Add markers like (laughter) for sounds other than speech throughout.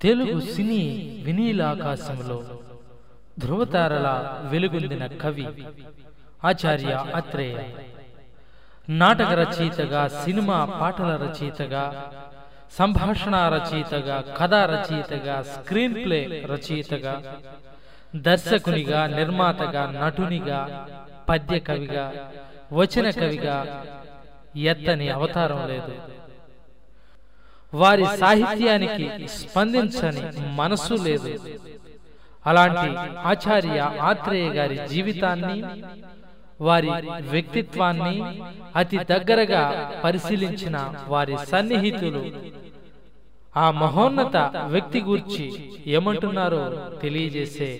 తెలుగు సినీ వినీలాకాశంలో ధృవతారల వెలుగొందిన కవి ఆచార్య అత్రేయ. నాటక రచయితగా సినిమా పాటల రచయితగా సంభాషణ రచయితగా కథా రచయితగా స్క్రీన్ ప్లే రచయితగా దర్శకునిగా నిర్మాతగా నటునిగా పద్య కవిగా వచన కవిగా ఎత్తని అవతారం లేదు. వారి సాహిత్యానికి స్పందించని మనసు లేదు. అలాంటి ఆచార్య ఆత్రేయ గారి జీవితాన్ని వారి వ్యక్తిత్వాన్ని అతి దగ్గరగా పరిశీలించిన వారి సన్నిహితులు ఆ మహోన్నత వ్యక్తి గూర్చి ఏమంటున్నారో తెలియజేసే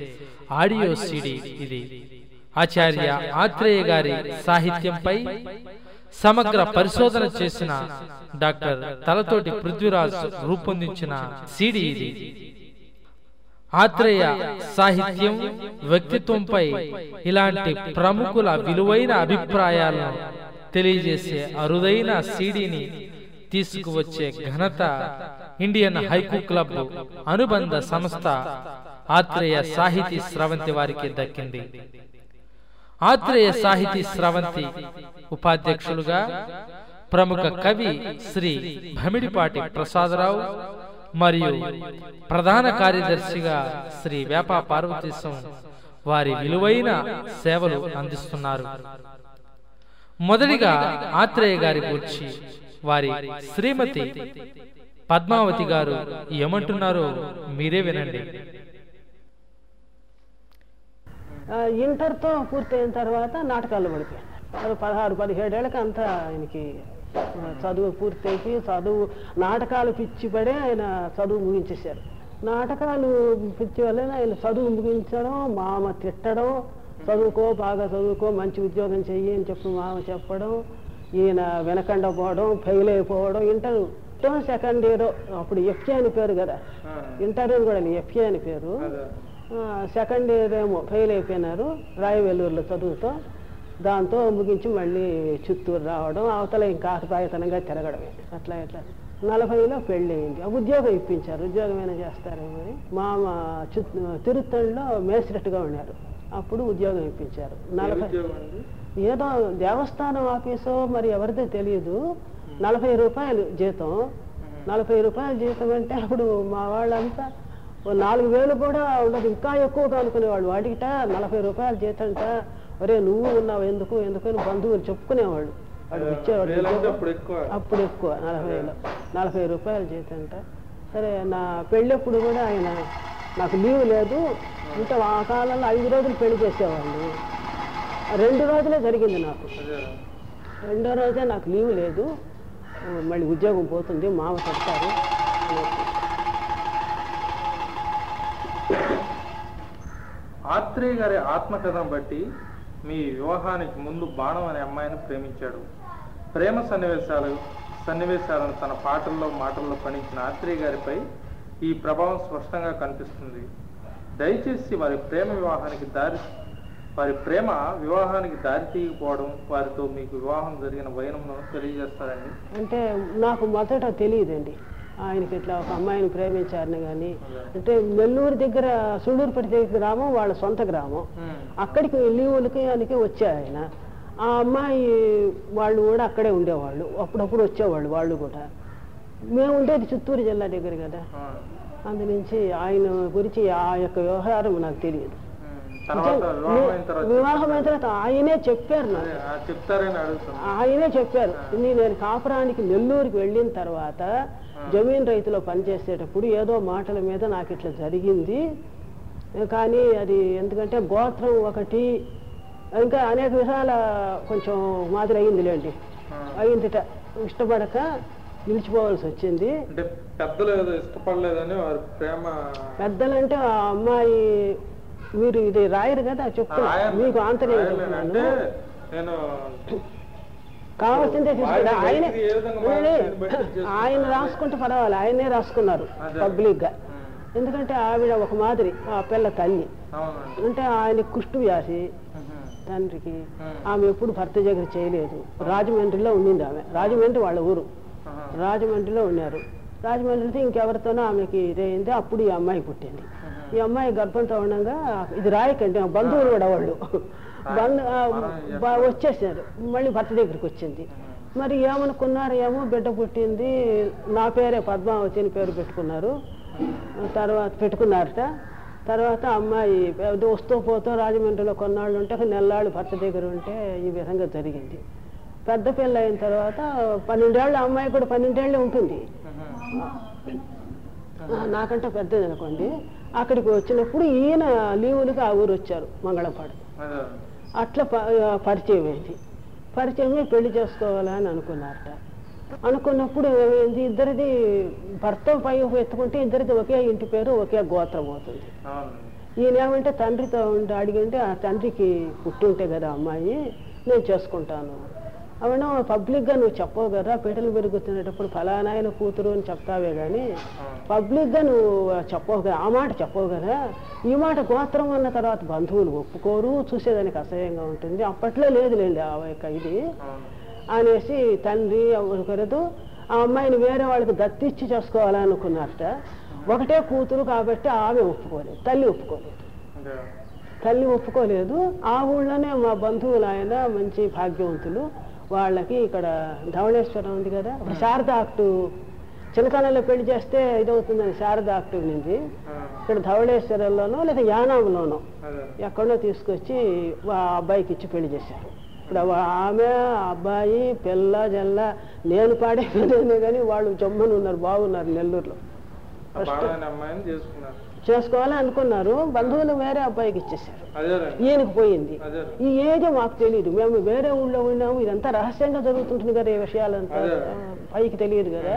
ఆడియో సిడి ఇది. ఆచార్య ఆత్రేయ గారి సాహిత్యంపై సమగ్ర పరిశోధన చేసిన డాక్టర్ తలతోటి పృథ్వీరాజ్ రూపొందించిన సిడి ఇది. ఆత్రేయ సాహిత్యం వ్యక్తిత్వంపై ఇలాంటి ప్రముఖుల విలువైన అభిప్రాయాలను తెలియజేసే అరుదైన సీడీని తీసుకువచ్చే ఘనత ఇండియన్ హైకు క్లబ్ అనుబంధ సంస్థ ఆత్రేయ సాహితీ స్రవంతి వారికి దక్కింది. ఆత్రేయ సాహితీ స్రవంతి ఉపాధ్యక్షులుగా ప్రముఖ కవి శ్రీ భమిడిపాటి ప్రసాదరావు మరియు ప్రధాన కార్యదర్శిగా శ్రీ వేప పార్వతీశం వారి విలువైన సేవలు అందిస్తున్నారు. మొదటిగా ఆత్రేయ గారి గురించి వారి శ్రీమతి పద్మావతి గారు ఏమంటున్నారో మీరే వినండి. ఇంటర్తో పూర్తయిన తర్వాత నాటకాల్లో పడిపోయాను అది పదహారు పదిహేడేళ్ళకి అంతా ఆయనకి చదువు పూర్తయిపోయి చదువు నాటకాలు పిచ్చి పడే ఆయన చదువు ముగించేశారు. నాటకాలు పిచ్చి వల్ల ఆయన చదువు ముగించడం మామ తిట్టడం చదువుకో బాగా చదువుకో మంచి ఉద్యోగం చెయ్యి అని చెప్పి మామ చెప్పడం ఈయన వెనకండ పోవడం ఫెయిల్ అయిపోవడం ఇంటర్. సెకండ్ ఇయర్ అప్పుడు ఎఫ్ఏ అని పేరు కదా. ఇంటర్వ్యూ కూడా ఎఫ్ఏ అని పేరు. సెకండ్ ఇయర్ ఏమో ఫెయిల్ అయిపోయినారు. రాయవెల్లూరులో చదువుతో దాంతో ముగించి మళ్ళీ చిత్తూరు రావడం అవతల ఇంకా ఆకతాయితనంగా తిరగడమే. అట్లా ఇట్లా. నలభైలో పెళ్ళి అయింది ఉద్యోగం ఇప్పించారు. ఉద్యోగం ఏమైనా చేస్తారేమో అని మామ తిరుత్తణిలో మేసిరెట్టుగా ఉన్నారు. అప్పుడు ఉద్యోగం ఇప్పించారు. నలభై ఏదో దేవస్థానం ఆఫీసో మరి ఎవరిదో తెలియదు నలభై రూపాయలు జీతం. నలభై రూపాయల జీతం అంటే అప్పుడు మా వాళ్ళంతా ఓ నాలుగు వేలు కూడా ఉండదు. ఇంకా ఎక్కువగా అనుకునేవాళ్ళు. వాడికిట నలభై రూపాయల జీతంట. ఒరే నువ్వు ఉన్నావు. ఎందుకు? ఎందుకు అని బంధువులు చెప్పుకునేవాళ్ళు. వాడు ఇచ్చేవాడు. అప్పుడు ఎక్కువ. నలభై వేలు. నలభై రూపాయల జీతంట. సరే నా పెళ్ళప్పుడు కూడా ఆయన నాకు లీవ్ లేదు. ఇంకా ఆ కాలంలో ఐదు రోజులు పెళ్ళి చేసేవాళ్ళు. రెండు రోజులే జరిగింది నాకు. రెండో రోజే నాకు లీవ్ లేదు. మళ్ళీ ఉద్యోగం పోతుంది. మామ చెప్తారు. ఆత్రేయ గారి ఆత్మకథను బట్టి మీ వివాహానికి ముందు బాణం అనే అమ్మాయిని ప్రేమించాడు. ప్రేమ సన్నివేశాలు సన్నివేశాలను తన పాటల్లో మాటల్లో పణించిన ఆత్రేయ గారిపై ఈ ప్రభావం స్పష్టంగా కనిపిస్తుంది. దయచేసి వారి ప్రేమ వివాహానికి దారి వారి ప్రేమ వివాహానికి దారి తీయకపోవడం వారితో మీకు వివాహం జరిగిన వైనంను తెలియజేస్తారండి. అంటే నాకు మొదట తెలియదండి. ఆయనకి ఇట్లా ఒక అమ్మాయిని ప్రేమించారని కానీ అంటే నెల్లూరు దగ్గర సుళ్ళూరుపేట దగ్గర గ్రామం వాళ్ళ సొంత గ్రామం. అక్కడికి లీవులకి ఆయనకి వచ్చారు ఆయన. ఆ అమ్మాయి వాళ్ళు కూడా అక్కడే ఉండేవాళ్ళు. అప్పుడప్పుడు వచ్చేవాళ్ళు వాళ్ళు కూడా. మేము ఉండేది చిత్తూరు జిల్లా దగ్గర కదా. అందు నుంచి ఆయన గురించి ఆ యొక్క వ్యవహారం నాకు తెలియదు. తర్వాత వివాహం అయిన తర్వాత ఆయనే చెప్పారు ఆయనే చెప్పారు. "నీ నేను కాపురానికి నెల్లూరుకి వెళ్ళిన తర్వాత జమీన్ రైతులో పనిచేసేటప్పుడు ఏదో మాటల మీద నాకు ఇట్లా జరిగింది. కానీ అది ఎందుకంటే గోత్రం ఒకటి ఇంకా అనేక విధాల కొంచెం మాదిరి అయిందిలేండి. అయిందిట. ఇష్టపడక నిలిచిపోవాల్సి వచ్చింది. పెద్దలు ఇష్టపడలేదని వారి ప్రేమ పెద్దలంటే ఆ అమ్మాయి మీరు ఇది రాయరు కదా చెప్తున్నా రాయను. మీకు ఆంతర్యం చెప్తున్నాను నేను కావాల్సిందే తీసుకుంటా (laughs) ఆయన ఆయన రాసుకుంటే పర్వాలేదు ఆయనే రాసుకున్నారు. పబ్లిక్గా ఎందుకంటే ఆవిడ ఒక మాదిరి ఆ పిల్ల తల్లి. అంటే ఆయన కుష్టు వ్యాసి. తండ్రికి. ఆమె ఎప్పుడు భర్త దగ్గర చేయలేదు. రాజమండ్రిలో ఉండింది ఆమె. రాజమండ్రి వాళ్ళ ఊరు. రాజమండ్రిలో ఉన్నారు. రాజమండ్రి ఇంకెవరితోనో ఆమెకి ఇదైంది అప్పుడు ఈ అమ్మాయి పుట్టింది. ఈ అమ్మాయి గర్భంతో ఉండగా ఇది రాయకండి బంధువులు కూడా వాళ్ళు. బంధు వచ్చేసారు మళ్ళీ భర్త దగ్గరికి వచ్చింది. మరి ఏమనుకున్నారు? ఏమో బిడ్డ పుట్టింది. నా పేరే పద్మావతి అని పేరు పెట్టుకున్నారు. తర్వాత పెట్టుకున్నారట. తర్వాత అమ్మాయి వస్తూ పోతూ రాజమండ్రిలో కొన్నాళ్ళు ఉంటే నెల్లాళ్ళు భర్త దగ్గర ఉంటే ఈ విధంగా జరిగింది. పెద్ద పిల్ల అయిన తర్వాత పన్నెండేళ్ళ అమ్మాయి కూడా పన్నెండేళ్ళే ఉంటుంది. నాకంటే పెద్దది అనుకోండి. అక్కడికి వచ్చినప్పుడు ఈయన లీవులకి ఆ ఊరు వచ్చారు మంగళపాడు. అట్లా పరిచయం అయింది పరిచయం అయి పెళ్ళి చేసుకోవాలని అనుకున్నారట. అనుకున్నప్పుడు ఏమైంది? ఇద్దరిది భర్త పై ఎత్తుకుంటే ఇద్దరిది ఒకే ఇంటి పేరు ఒకే గోత్రం అవుతుంది. ఈయన ఏమంటే తండ్రితో ఉండి అడిగింటే ఆ తండ్రికి పుట్టుంటే కదా అమ్మాయి నేను చేసుకుంటాను. అవునా పబ్లిక్గా నువ్వు చెప్పవు కదా పీటలు పెరుగుతున్నప్పుడు ఫలానా ఆయన కూతురు అని చెప్తావే కానీ పబ్లిక్గా నువ్వు చెప్పవు కదా ఆ మాట చెప్పవు కదా. ఈ మాట గోత్రం అన్న తర్వాత బంధువులు ఒప్పుకోరు చూసేదానికి అసహ్యంగా ఉంటుంది. అప్పట్లో లేదులేండి ఆ యొక్క ఇది. అనేసి తండ్రి ఒకరదు ఆ అమ్మాయిని వేరే వాళ్ళకి దత్తిచ్చి చేసుకోవాలనుకున్నారట. ఒకటే కూతురు కాబట్టి ఆమె ఒప్పుకోలేదు తల్లి ఒప్పుకోలేదు. తల్లి ఒప్పుకోలేదు. ఆ ఊళ్ళోనే మా బంధువులు ఆయన మంచి భాగ్యవంతులు. వాళ్ళకి ఇక్కడ ధవళేశ్వరం ఉంది కదా శారదా ఆక్టు. చిలకలలో పెళ్ళి చేస్తే ఇదవుతుందని శారదా ఆక్టు ఆ, ఇక్కడ ధవళేశ్వరంలోనో లేదా యానాంలోనో ఎక్కడో తీసుకొచ్చి ఆ అబ్బాయికి ఇచ్చి పెళ్ళి చేశారు. ఇప్పుడు ఆమె అబ్బాయి పిల్ల జల్ల నేను పాడే కానీ వాళ్ళు జమ్మని ఉన్నారు బాగున్నారు నెల్లూరులో. ఆ చేసుకోవాలని అనుకున్నారు. బంధువులు వేరే అబ్బాయికి అదేనండి ఈయనకి పోయింది. ఈ ఏజ్ మాకు తెలియదు మేము వేరే ఊళ్ళో ఉన్నాము. ఇదంతా రహస్యంగా జరుగుతుంటుంది కదా ఈ విషయాలంతా. పైకి తెలియదు కదా.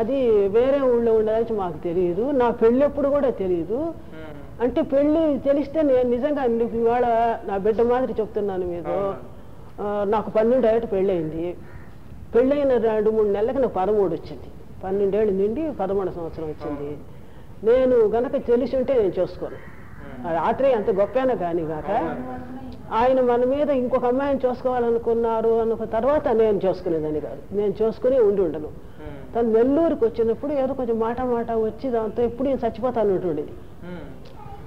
అది వేరే ఊళ్ళో ఉండదని మాకు తెలియదు నా పెళ్ళెప్పుడు కూడా తెలియదు అంటే పెళ్ళి తెలిస్తే నేను నిజంగా ఇవాళ నా బిడ్డ మాదిరి చెప్తున్నాను ఆ, నాకు పన్నెండు ఏట పెళ్ళయింది. పెళ్ళైన రెండు మూడు నెలలకు నాకు పదమూడు వచ్చింది. పన్నెండేళ్ళు నిండి పదమూడు సంవత్సరం వచ్చింది. నేను గనక తెలిసి ఉంటే నేను చేసుకోను. ఆ రాత్రి అంత గొప్పైనా కానీ కాక ఆయన మన మీద ఇంకొక అమ్మాయిని చూసుకోవాలనుకున్నారు అనుకున్న తర్వాత నేను చేసుకునేదాన్ని కాదు. నేను చేసుకుని ఉండి ఉండను. తను నెల్లూరుకి వచ్చినప్పుడు ఏదో కొంచెం మాట మాట వచ్చి దాంతో ఎప్పుడు నేను చచ్చిపోతాను ఉంటుండేది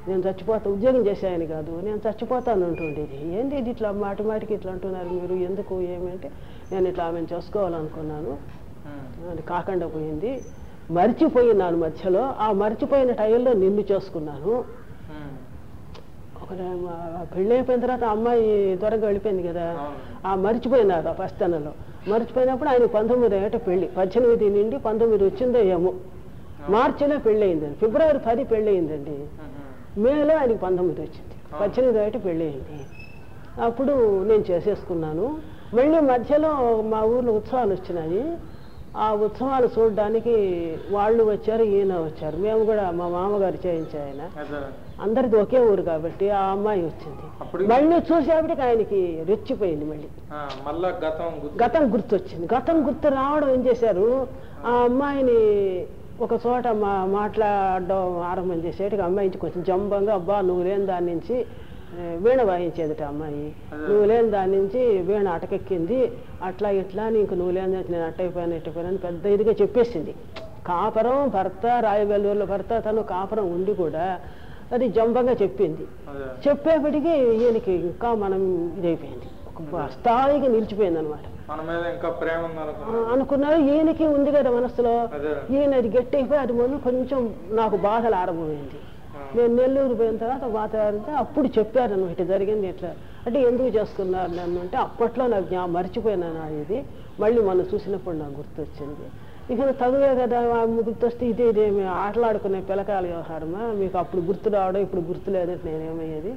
నేను చచ్చిపోతా ఉద్యోగం చేసేయని కాదు. నేను చచ్చిపోతాను అంటుండేది. ఏంది ఇది ఇట్లా మాటి మాటికి ఇట్లా అంటున్నారు మీరు? ఎందుకు? ఏమంటే నేను ఇట్లా ఆమెను చేసుకోవాలనుకున్నాను. కాకుండా పోయింది. మర్చిపోయినాను మధ్యలో. ఆ మర్చిపోయిన టైంలో నిన్ను చేసుకున్నాను. ఒక పెళ్ళి అయిపోయిన తర్వాత అమ్మాయి త్వరగా వెళ్ళిపోయింది కదా. ఆ మర్చిపోయినారు ఆ పస్తనలో. మర్చిపోయినప్పుడు ఆయన పంతొమ్మిది ఏట పెళ్ళి పద్దెనిమిది నుండి పంతొమ్మిది వచ్చిందో ఏమో. మార్చిలో పెళ్ళి అయిందండి ఫిబ్రవరి పది పెళ్ళి అయిందండి మేలో ఆయనకి పంతొమ్మిది వచ్చింది. పద్దెనిమిది ఏట పెళ్ళి అయింది అప్పుడు నేను చేసేసుకున్నాను. మళ్ళీ మధ్యలో మా ఊర్లో ఉత్సవాలు వచ్చినాయి. ఆ ఉత్సవాలు చూడడానికి వాళ్ళు వచ్చారు ఈయన వచ్చారు. మేము కూడా మా మామగారు చేయించారు ఆయన. అదే. అందరిది ఒకే ఊరు కాబట్టి ఆ అమ్మాయి వచ్చింది. మళ్ళీ చూసేపటికి ఆయనకి రెచ్చిపోయింది మళ్ళీ. గతం గుర్తు గతం గుర్తొచ్చింది. గతం గుర్తు రావడం ఏం చేశారు? ఆ అమ్మాయిని ఒక చోట మా మాట్లాడడం ఆరంభం చేసేటికి అమ్మాయి కొంచెం జంబంగా అబ్బా నువ్వు లేని దాని నుంచి వీణ వాయించేదిట అమ్మాయి. నువ్వు లేని దాని నుంచి వీణ అటకెక్కింది. అట్లా ఇట్లా నీకు నువ్వు లేని నేను అట్టయిపోయాను ఇట్టయిపోయాను పెద్ద ఇదిగా చెప్పేసింది. కాపురం భర్త రాయవెల్లూరులో భర్త తను కాపురం ఉండి కూడా అది జంబంగా చెప్పింది. అదే. చెప్పేపటికి ఈయనకి ఇంకా మనం ఇదైపోయింది. ఒక స్థాయికి నిలిచిపోయింది అనమాట అనుకున్నారు? ఈయనకి ఉంది కదా మనసులో. ఈయన అది గట్టి అయిపోయి అది ముందు కొంచెం నాకు బాధలు ఆరంభమైంది ఆ, నేను నెల్లూరు పోయిన తర్వాత మాట్లాడితే అప్పుడు చెప్పారు అనమాట జరిగింది ఇట్లా అంటే ఎందుకు చేసుకున్నారు నన్ను అంటే అప్పట్లో నాకు జ్ఞా మర్చిపోయినాను ఆ ఇది. మళ్ళీ మనం చూసినప్పుడు నాకు గుర్తొచ్చింది. ఇక చదువే కదా గుర్తొస్తే ఇదే ఇదే మేము ఆటలాడుకునే పిలకాల వ్యవహారమా? మీకు అప్పుడు గుర్తు రావడం ఇప్పుడు గుర్తు లేదంటే నేనేమయ్యేది?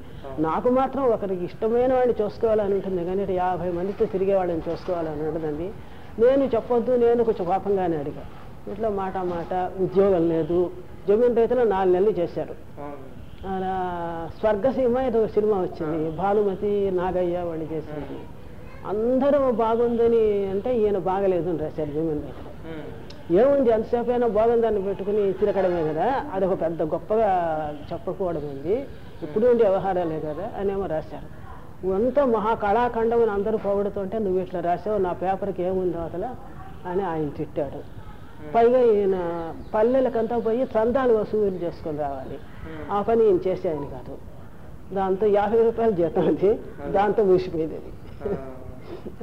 నాకు మాత్రం ఒకరికి ఇష్టమైన వాడిని చూసుకోవాలని ఉంటుంది. కానీ యాభై మందితో తిరిగే వాళ్ళని చూసుకోవాలని ఉండదండి. నేను చెప్పొద్దు నేను కొంచెం కోపంగానే అడిగా. ఇట్లా మాట మాట ఉద్యోగం లేదు జమీన్ రైతులు నాలుగు నెలలు చేశారు. స్వర్గసీమ ఏదో ఒక సినిమా వచ్చింది. భానుమతి నాగయ్య వాళ్ళు చేసింది. అందరూ బాగుందని అంటే ఈయన బాగలేదు అని రాశారు జమీన్ రైతులు. ఏముంది? ఎంతసేపు అయినా బాగుందని పెట్టుకుని తిరగడమే కదా. అదొక పెద్ద గొప్పగా చెప్పకపోవడం ఉంది. ఇప్పుడు ఉండే వ్యవహారాలే కదా అనేమో రాశారు. అంతా మహా కళాఖండం అని అందరూ పొగడుతుంటే నువ్వు ఇట్లా రాసావు నా పేపర్కి ఏముంది అవతల అని ఆయన తిట్టాడు. పైగా ఈయన పల్లెలకంతా పోయి చందాలు వసూలు చేసుకొని రావాలి. ఆ పని ఈయన చేసేయని కాదు. దాంతో యాభై రూపాయలు జీతం అది దాంతో ముగిసిపోయేది అది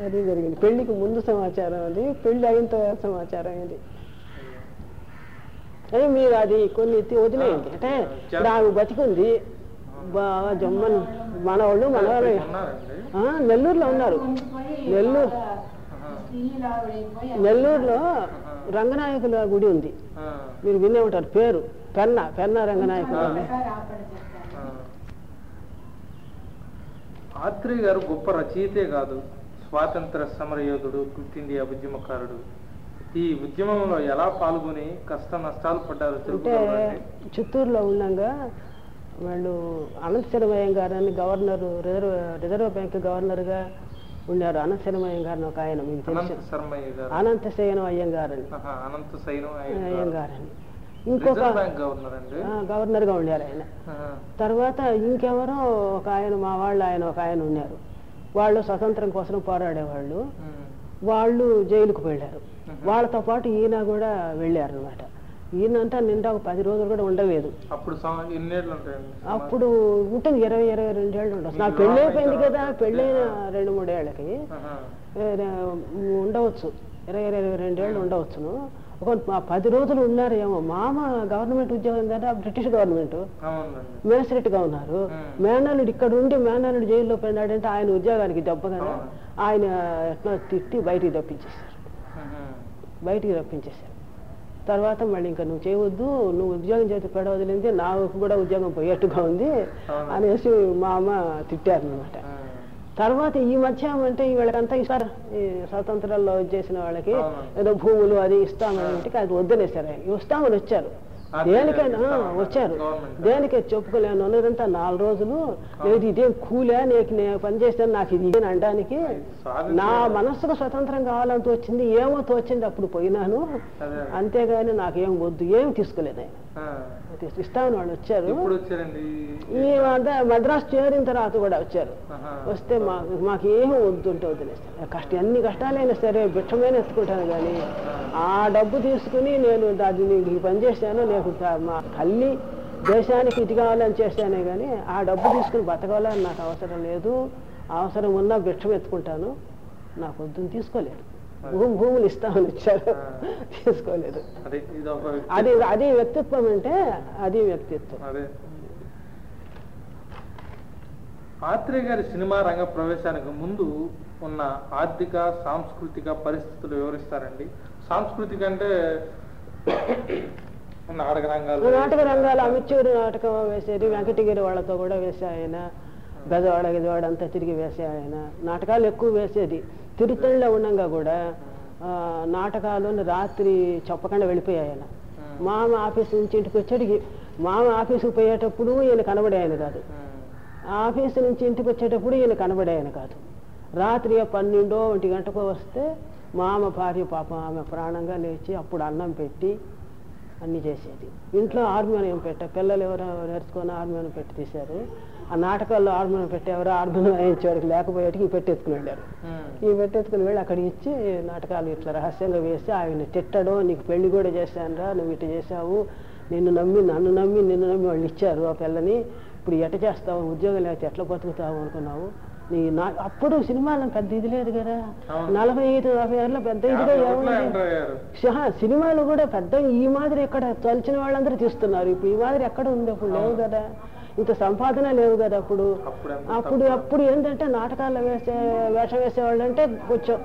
అది జరిగింది. పెళ్ళికి ముందు సమాచారం అది పెళ్ళి అయిన తర్వాత సమాచారం అది అదే మీరు అది కొన్ని ఎత్తి వదిలేయండి. అంటే ఇప్పుడు ఆమె బతికుంది. బాగా జమ్మని మనవాళ్ళు మనవాళ్ళు. నెల్లూరులో ఉన్నారు. నెల్లూరు. నెల్లూరులో రంగనాయకుల గుడి ఉంది. మీరు వినే ఉంటారు పేరు. పెన్న. పెన్న రంగనాయకులు అని. ఆ. ఆత్రేయ గారు గొప్ప రచయితే కాదు. స్వాతంత్ర సమరయోధుడు క్విట్ ఇండియా ఉద్యమకారుడు. ఈ ఉద్యమంలో ఎలా పాల్గొని కష్ట నష్టాలు పడ్డారో అంటే చిత్తూరులో ఉండగా వాళ్ళు అనంతశరమయ్య గారు అని గవర్నర్ రిజర్వ్ రిజర్వ్ బ్యాంక్ గవర్నర్గా ఉన్నారు. అనంతశరమయ్య గారిని ఒక ఆయన మీకు అనంత తెలుసు. శర్మయ్య గారు. అనంతశయనం అయ్యంగారని అనంత అయ్యంగారని ఇంకొక గవర్నర్ గవర్నర్గా ఉండారు ఆయన. తర్వాత ఇంకెవరో ఒక ఆయన మా వాళ్ళు ఆయన ఒక ఆయన ఉన్నారు. వాళ్ళు స్వతంత్రం కోసం పోరాడేవాళ్ళు. వాళ్ళు జైలుకు వెళ్ళారు వాళ్ళతో పాటు ఈయన కూడా వెళ్ళారు అనమాట ఈయన అంతా నిండా ఒక పది రోజులు కూడా ఉండలేదు. అప్పుడు అప్పుడు ఉంటుంది ఇరవై ఇరవై రెండేళ్ళు ఉండొచ్చు. నాకు పెళ్ళి అయిపోయింది కదా పెళ్ళైన రెండు మూడేళ్ళకి ఉండవచ్చు. ఇరవై ఇరవై రెండేళ్ళు ఉండవచ్చును. ఒక పది రోజులు ఉన్నారేమో మామ గవర్నమెంట్ ఉద్యోగం కదా బ్రిటిష్ గవర్నమెంట్. మేనసరెట్గా ఉన్నారు. మేనల్లుడు ఇక్కడ ఉండి మేనల్లుడు జైల్లో పోయినాడంటే ఆయన ఉద్యోగానికి దెబ్బ కదా. ఆయన ఎట్లా తిట్టి బయటికి తప్పించేశారు. బయటికి రప్పించేశారు. తర్వాత మళ్ళీ ఇంకా నువ్వు చేయవద్దు నువ్వు ఉద్యోగం చేతి పెడ వదిలింది నాకు కూడా ఉద్యోగం పోయేట్టుగా ఉంది. అనేసి మా అమ్మ తిట్టారు అనమాట ఉమ్. తర్వాత ఈ మధ్య అంటే వీళ్ళకంతా ఇస్తారు ఈ స్వాతంత్రాల్లో చేసిన వాళ్ళకి. ఏదో భూములు అది ఇస్తామని అది వద్దనేసారు ఇస్తామని వచ్చారు దేనికైనా. వచ్చారు. దేనికే చెప్పుకోలేను ఉన్నదంతా నాలుగు రోజులు లేదు ఇదేం కూలే నీకు నేను పని చేస్తాను నాకు ఇది ఇదేని అనడానికి. నా మనస్సుకు స్వతంత్రం కావాలని తోచింది ఏమో తోచింది అప్పుడు పోయినాను అంతేగాని నాకేం వద్దు ఏం తీసుకోలేదు ఇస్తామని వాళ్ళు వచ్చారు. మద్రాసు చేరిన తర్వాత కూడా వచ్చారు. వస్తే మాకు మాకు ఏమీ వద్దుంటే వదిలేస్తారు. కష్టం ఎన్ని కష్టాలైనా సరే భిక్షమైన ఎత్తుకుంటాను కానీ ఆ. డబ్బు తీసుకుని నేను నీకు ఈ పని చేశాను నేను మా తల్లి దేశానికి ఇది కావాలని చేశానే కానీ ఆ డబ్బు తీసుకుని బతకాలని నాకు అవసరం లేదు. అవసరం ఉన్నా భిక్షం ఎత్తుకుంటాను. నాకు వద్దుని తీసుకోలేదు. భూమి భూములు ఇస్తామని ఇచ్చారు. తీసుకోలేదు. అదే అది అది వ్యక్తిత్వం అంటే అది వ్యక్తిత్వం. అదే. ఆత్రేయ గారి సినిమా రంగ ప్రవేశానికి ముందు ఉన్న ఆర్థిక సాంస్కృతిక పరిస్థితులు వివరిస్తారండి. సాంస్కృతిక అంటే నాటక రంగాలు. నాటక రంగాలు అమిచ్చూరు నాటకం వేసేది వెంకటగిరి వాళ్ళతో కూడా వేసే ఆయన గజవాడ గజవాడ అంతా తిరిగి వేసే ఆయన నాటకాలు ఎక్కువ వేసేది. తిరుత్తణిలో ఉండంగా కూడా నాటకాలు రాత్రి చెప్పకుండా వెళ్ళిపోయాయి ఆయన. మామ ఆఫీస్ నుంచి ఇంటికి వచ్చేటికి మామ ఆఫీసుకు పోయేటప్పుడు ఈయన కనబడే ఆయన కాదు. ఆఫీసు నుంచి ఇంటికి వచ్చేటప్పుడు ఈయన కనబడే ఆయన కాదు. రాత్రి పన్నెండో ఒంటి గంటకో వస్తే మామ భార్య పాపం ఆమె ప్రాణంగా లేచి అప్పుడు అన్నం పెట్టి అన్ని చేసేది. ఇంట్లో హార్మోనియం పెట్టా పిల్లలు ఎవరో నేర్చుకొని హార్మోనియం పెట్టి తీశారు. ఆ నాటకాల్లో హార్మోనియం పెట్టి ఎవరో హార్మోనియం వాయించేవాడికి లేకపోయేటికి ఈ పెట్టెత్తుకుని వెళ్ళారు ఈ పెట్టెత్తుకుని వెళ్ళి అక్కడికి ఇచ్చి నాటకాలు ఇట్లా రహస్యంగా వేసి ఆయన తిట్టడం నీకు పెళ్ళి కూడా చేశానురా నువ్వు ఇట్లా చేశావు నిన్ను నమ్మి నన్ను నమ్మి నిన్ను నమ్మి వాళ్ళు ఇచ్చారు ఆ పిల్లని. ఇప్పుడు ఎట్ట చేస్తావు ఉద్యోగం లేకపోతే ఎట్లా బతుకుతావు అనుకున్నావు? నీ నా అప్పుడు సినిమాలో పెద్ద ఇది లేదు కదా. నలభై ఐదు నలభై ఏళ్ళలో పెద్ద ఇదిగా సినిమాలు కూడా పెద్ద ఈ మాదిరి ఎక్కడ తలిచిన వాళ్ళందరూ తీస్తున్నారు. ఇప్పుడు ఈ మాదిరి ఎక్కడ ఉంది? అప్పుడు లేవు కదా. ఇంకా సంపాదన లేవు కదా అప్పుడు? అప్పుడు అప్పుడు ఏంటంటే నాటకాలు వేసే వేషం వేసేవాళ్ళు అంటే కొంచెం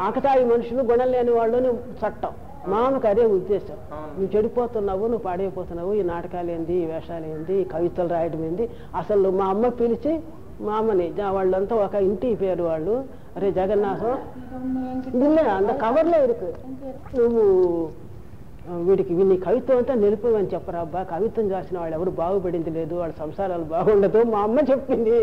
ఆకతాయి మనుషులు గుణం లేని వాళ్ళని చట్టం. మామకు అదే ఉద్దేశం. నువ్వు చెడిపోతున్నావు నువ్వు పాడైపోతున్నావు ఈ నాటకాలు ఏంది ఈ వేషాలు ఏంది కవితలు రాయడం ఏంది? అసలు మా అమ్మ పిలిచి మా అమ్మని వాళ్ళంతా ఒక ఇంటి పేరు వాళ్ళు. అరే జగన్నాథం అంత కవర్లో ఇరుకు. నువ్వు వీడికి వీని కవిత్వం అంతా నిలిపమని చెప్పరా అబ్బా. కవిత్వం రాసిన వాళ్ళు ఎవరు బాగుపడింది లేదు వాళ్ళ సంసారాలు బాగుండదు. మా అమ్మ చెప్పింది.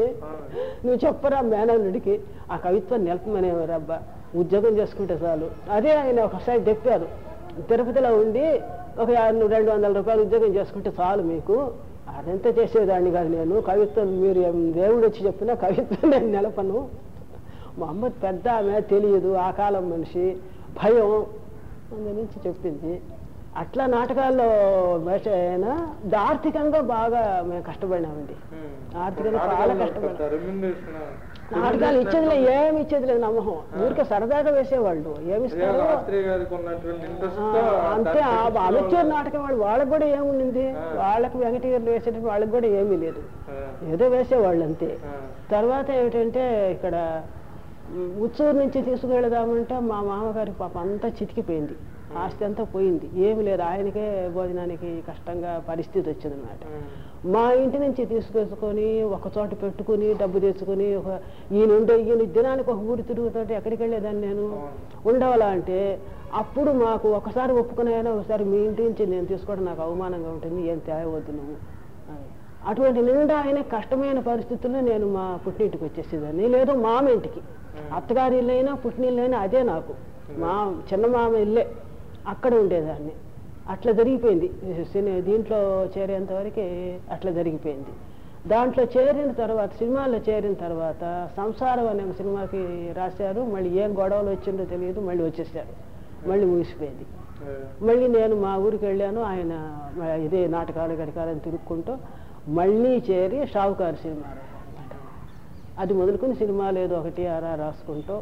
నువ్వు చెప్పరా మేనల్లుడికి. ఆ కవిత్వం నిలపమనేవారు అబ్బా. ఉద్యోగం చేసుకుంటే చాలు. అదే ఆయన ఒకసారి చెప్పారు. తిరుపతిలో ఉండి ఒక రెండు వందల రూపాయలు ఉద్యోగం చేసుకుంటే చాలు మీకు. అదంతా చేసేదాన్ని కాదు నేను. కవిత్వం మీరు దేవుడు వచ్చి చెప్పినా కవిత్వం నేను నిలపను. మా అమ్మ పెద్ద ఆమె తెలియదు. ఆ కాలం మనిషి. భయం. అందు నుంచి చెప్పింది. అట్లా నాటకాల్లో వేష అయినా ఆర్థికంగా బాగా మేము కష్టపడినామండి. ఆర్థికంగా చాలా కష్టపడ్డాం. నాటకాలు ఇచ్చేదిలే ఏమి ఇచ్చేది లేదు నమ్మకం. ఊరికే సరదాగా వేసేవాళ్ళు ఏమి ఇస్తారు. శాస్త్రి గారికి ఉన్నటువంటి ఇంట్రెస్ట్ ఆ, అంతే అలొచ్చే నాటకం వాళ్ళు వాళ్ళకి కూడా ఏముండింది? వాళ్ళకి వెంకటగిరి వేసేటప్పుడు వాళ్ళకి కూడా ఏమీ లేదు. ఏదో వేసేవాళ్ళు అంతే. తర్వాత ఏమిటంటే ఇక్కడ ఉమ్, ఉత్తూరు నుంచి తీసుకువెళదామంటే మా మామగారి పాప అంతా చితికిపోయింది. ఆస్తి అంతా పోయింది. ఏమి లేదు. ఆయనకే భోజనానికి కష్టంగా పరిస్థితి వచ్చిందన్నమాట. మా ఇంటి నుంచి తీసుకొచ్చుకొని ఒక చోట పెట్టుకుని డబ్బు తెచ్చుకొని ఒక ఈయన ఉండే ఈయన దినానికి ఒక ఊరి తిరుగుతుంటే ఎక్కడికి వెళ్ళేదాన్ని నేను? ఉండవాలా అంటే అప్పుడు మాకు ఒకసారి ఒప్పుకున్నాయని ఒకసారి మీ ఇంటి నుంచి నేను తీసుకోవడం నాకు అవమానంగా ఉంటుంది. ఏం తేవద్దు నువ్వు. అటువంటి నిండా ఆయన కష్టమైన పరిస్థితుల్లో నేను మా పుట్టింటికి వచ్చేసేదాన్ని. లేదు మామ ఇంటికి. అత్తగారి ఇల్లైనా పుట్టినిల్లైనా అదే నాకు. మా చిన్న మామ ఇల్లే. అక్కడ ఉండేదాన్ని. అట్లా జరిగిపోయింది. సినీ దీంట్లో చేరేంత వరకే అట్లా జరిగిపోయింది. దాంట్లో చేరిన తర్వాత సినిమాల్లో చేరిన తర్వాత సంసారం అనే సినిమాకి రాశారు. మళ్ళీ ఏం గొడవలు వచ్చిందో తెలియదు. మళ్ళీ వచ్చేసారు. మళ్ళీ ముగిసిపోయింది. మళ్ళీ నేను మా ఊరికి వెళ్ళాను. ఆయన ఇదే నాటకాలు గడికాలని తిరుక్కుంటూ మళ్ళీ చేరి షావుకారు సినిమా అది మొదలుకొని సినిమాలు ఏదో ఒకటి అరా రాసుకుంటూ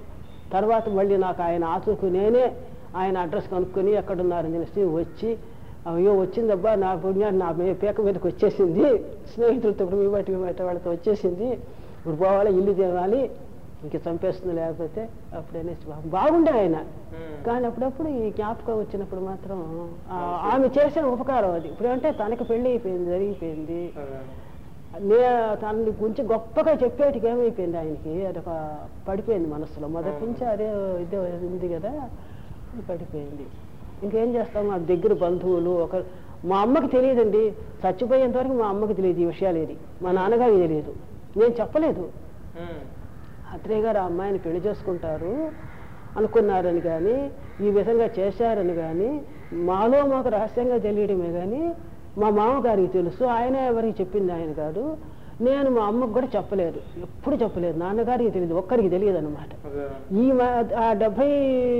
తర్వాత మళ్ళీ నాకు ఆయన ఆచూకు నేనే ఆయన అడ్రస్ కనుక్కొని ఎక్కడున్నారని తెలిసి వచ్చి అయ్యో వచ్చిందబ్బా నా పుణ్యాన్ని నా మే- పేక మీదకి వచ్చేసింది. స్నేహితులతో ఇప్పుడు మీ బట్టి మీ వాళ్ళతో వచ్చేసింది. ఇప్పుడు పోవాలి ఇల్లు తేవాలి ఇంక చంపేస్తుంది లేకపోతే అప్పుడనేసి బా- బాగుండే ఆయన. కానీ అప్పుడప్పుడు ఈ జ్ఞాపకం వచ్చినప్పుడు మాత్రం ఆమె చేసిన ఉపకారం అది. ఇప్పుడు అంటే తనకి పెళ్ళి అయిపోయింది జరిగిపోయింది. నే తనని గురించి గొప్పగా చెప్పేటికి ఏమైపోయింది ఆయనకి? అదొక పడిపోయింది మనసులో. మొదటి నుంచి అదే ఇదే ఉంది కదా. పడిపోయింది. ఇంకేం చేస్తాం? మా దగ్గర బంధువులు ఒక మా అమ్మకి తెలియదండి. చచ్చిపోయేంత వరకు మా అమ్మకి తెలియదు ఈ విషయాలు ఏది. మా నాన్నగారికి తెలియదు. నేను చెప్పలేదు. అత్రేయ గారు ఆ అమ్మాయిని పెళ్ళి చేసుకుంటారు అనుకున్నారని కానీ ఈ విధంగా చేశారని కానీ మాలో మాకు రహస్యంగా తెలియడమే కానీ మా మామగారికి తెలుసు. ఆయన ఎవరికి చెప్పింది ఆయన కాదు. నేను మా అమ్మకు కూడా చెప్పలేదు. ఎప్పుడు చెప్పలేదు. నాన్నగారికి తెలియదు. ఒక్కరికి తెలియదు అనమాట ఈ మ- ఆ డెబ్బై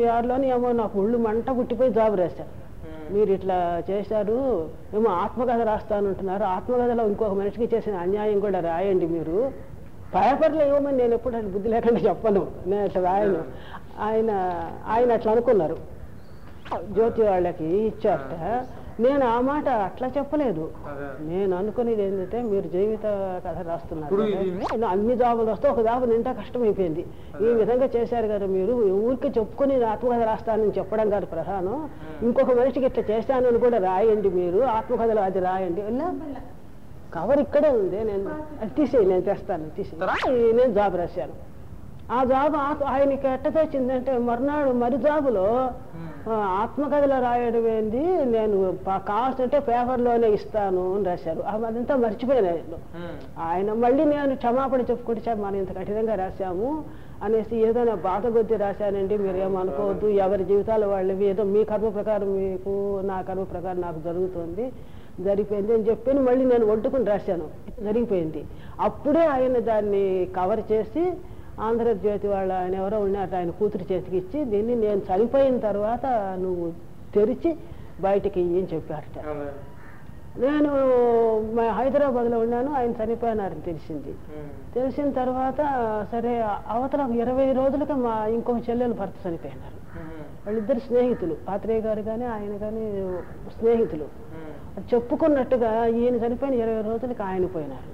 ఆరులోనే ఏమో నాకు ఒళ్ళు మంట పుట్టిపోయి జాబ్ రాశారు. మీరు ఇట్లా చేశారు. ఏమో ఆత్మకథ రాస్తానంటున్నారు ఆత్మకథలో ఇంకొక మనిషికి చేసిన అన్యాయం కూడా రాయండి మీరు. పేపర్లో ఇవ్వమని నేను ఎప్పుడు బుద్ధి లేకుండా చెప్పను. నేను అట్లా రాయను. ఆయన ఆయన అట్లా అనుకున్నారు. జ్యోతి వాళ్ళకి ఇచ్చారట. నేను ఆ మాట అట్లా చెప్పలేదు. నేను అనుకునేది ఏంటంటే మీరు జీవిత కథ రాస్తున్నారు అన్ని జాబులు వస్తే ఒక జాబు నిండా కష్టమైపోయింది. ఈ విధంగా చేశారు కదా మీరు. ఊరికి చెప్పుకొని ఆత్మకథ రాస్తానని చెప్పడం కాదు ప్రధానం. ఇంకొక మనిషికి ఇట్లా చేశానని కూడా రాయండి మీరు. ఆత్మకథలో అది రాయండి. కవర్ ఇక్కడే ఉంది. నేను అది తీసేయి నేను తెస్తాను. తీసేయి. నేను జాబ్ రాశాను. ఆ జాబ్ ఆ- ఆయనకి ఎట్ట తెచ్చిందంటే మర్నాడు మరి జాబులో ఆత్మకథలో రాయడం ఏంది? నేను ప- కావాల్సింటే పేపర్లోనే ఇస్తాను అని రాశారు. అదంతా మర్చిపోయాను ఆయన. మళ్ళీ నేను క్షమాపణ చెప్పుకుంటే "సార్, మనం ఇంత కఠినంగా రాశాము అనేసి ఏదో నా బాధ కొద్దీ రాశానండి. మీరు ఏమనుకోవద్దు ఎవరి జీవితాలు వాళ్ళవి ఏదో మీ కర్మ ప్రకారం మీకు నా కర్మ ప్రకారం నాకు జరుగుతుంది. జరిగిపోయింది అని చెప్పి మళ్ళీ నేను వండుకుని రాశాను. జరిగిపోయింది. అప్పుడే ఆయన దాన్ని కవర్ చేసి ఆంధ్రజ్యోతి వాళ్ళ ఆయన ఎవరో ఉన్నారు ఆయన కూతురు చేతికి ఇచ్చి దీన్ని నేను చనిపోయిన తర్వాత నువ్వు తెరిచి బయటికి ఇయ్యి అని చెప్పారట. నేను హైదరాబాద్లో ఉన్నాను ఆయన చనిపోయినారని తెలిసింది. తెలిసిన తర్వాత సరే అవతల ఇరవై రోజులకి మా ఇంకొక చెల్లెలు భర్త చనిపోయినారు. వాళ్ళిద్దరు స్నేహితులు పాత్రేయ గారు కానీ ఆయన కానీ స్నేహితులు. చెప్పుకున్నట్టుగా ఈయన చనిపోయిన ఇరవై రోజులకి ఆయన పోయినారు.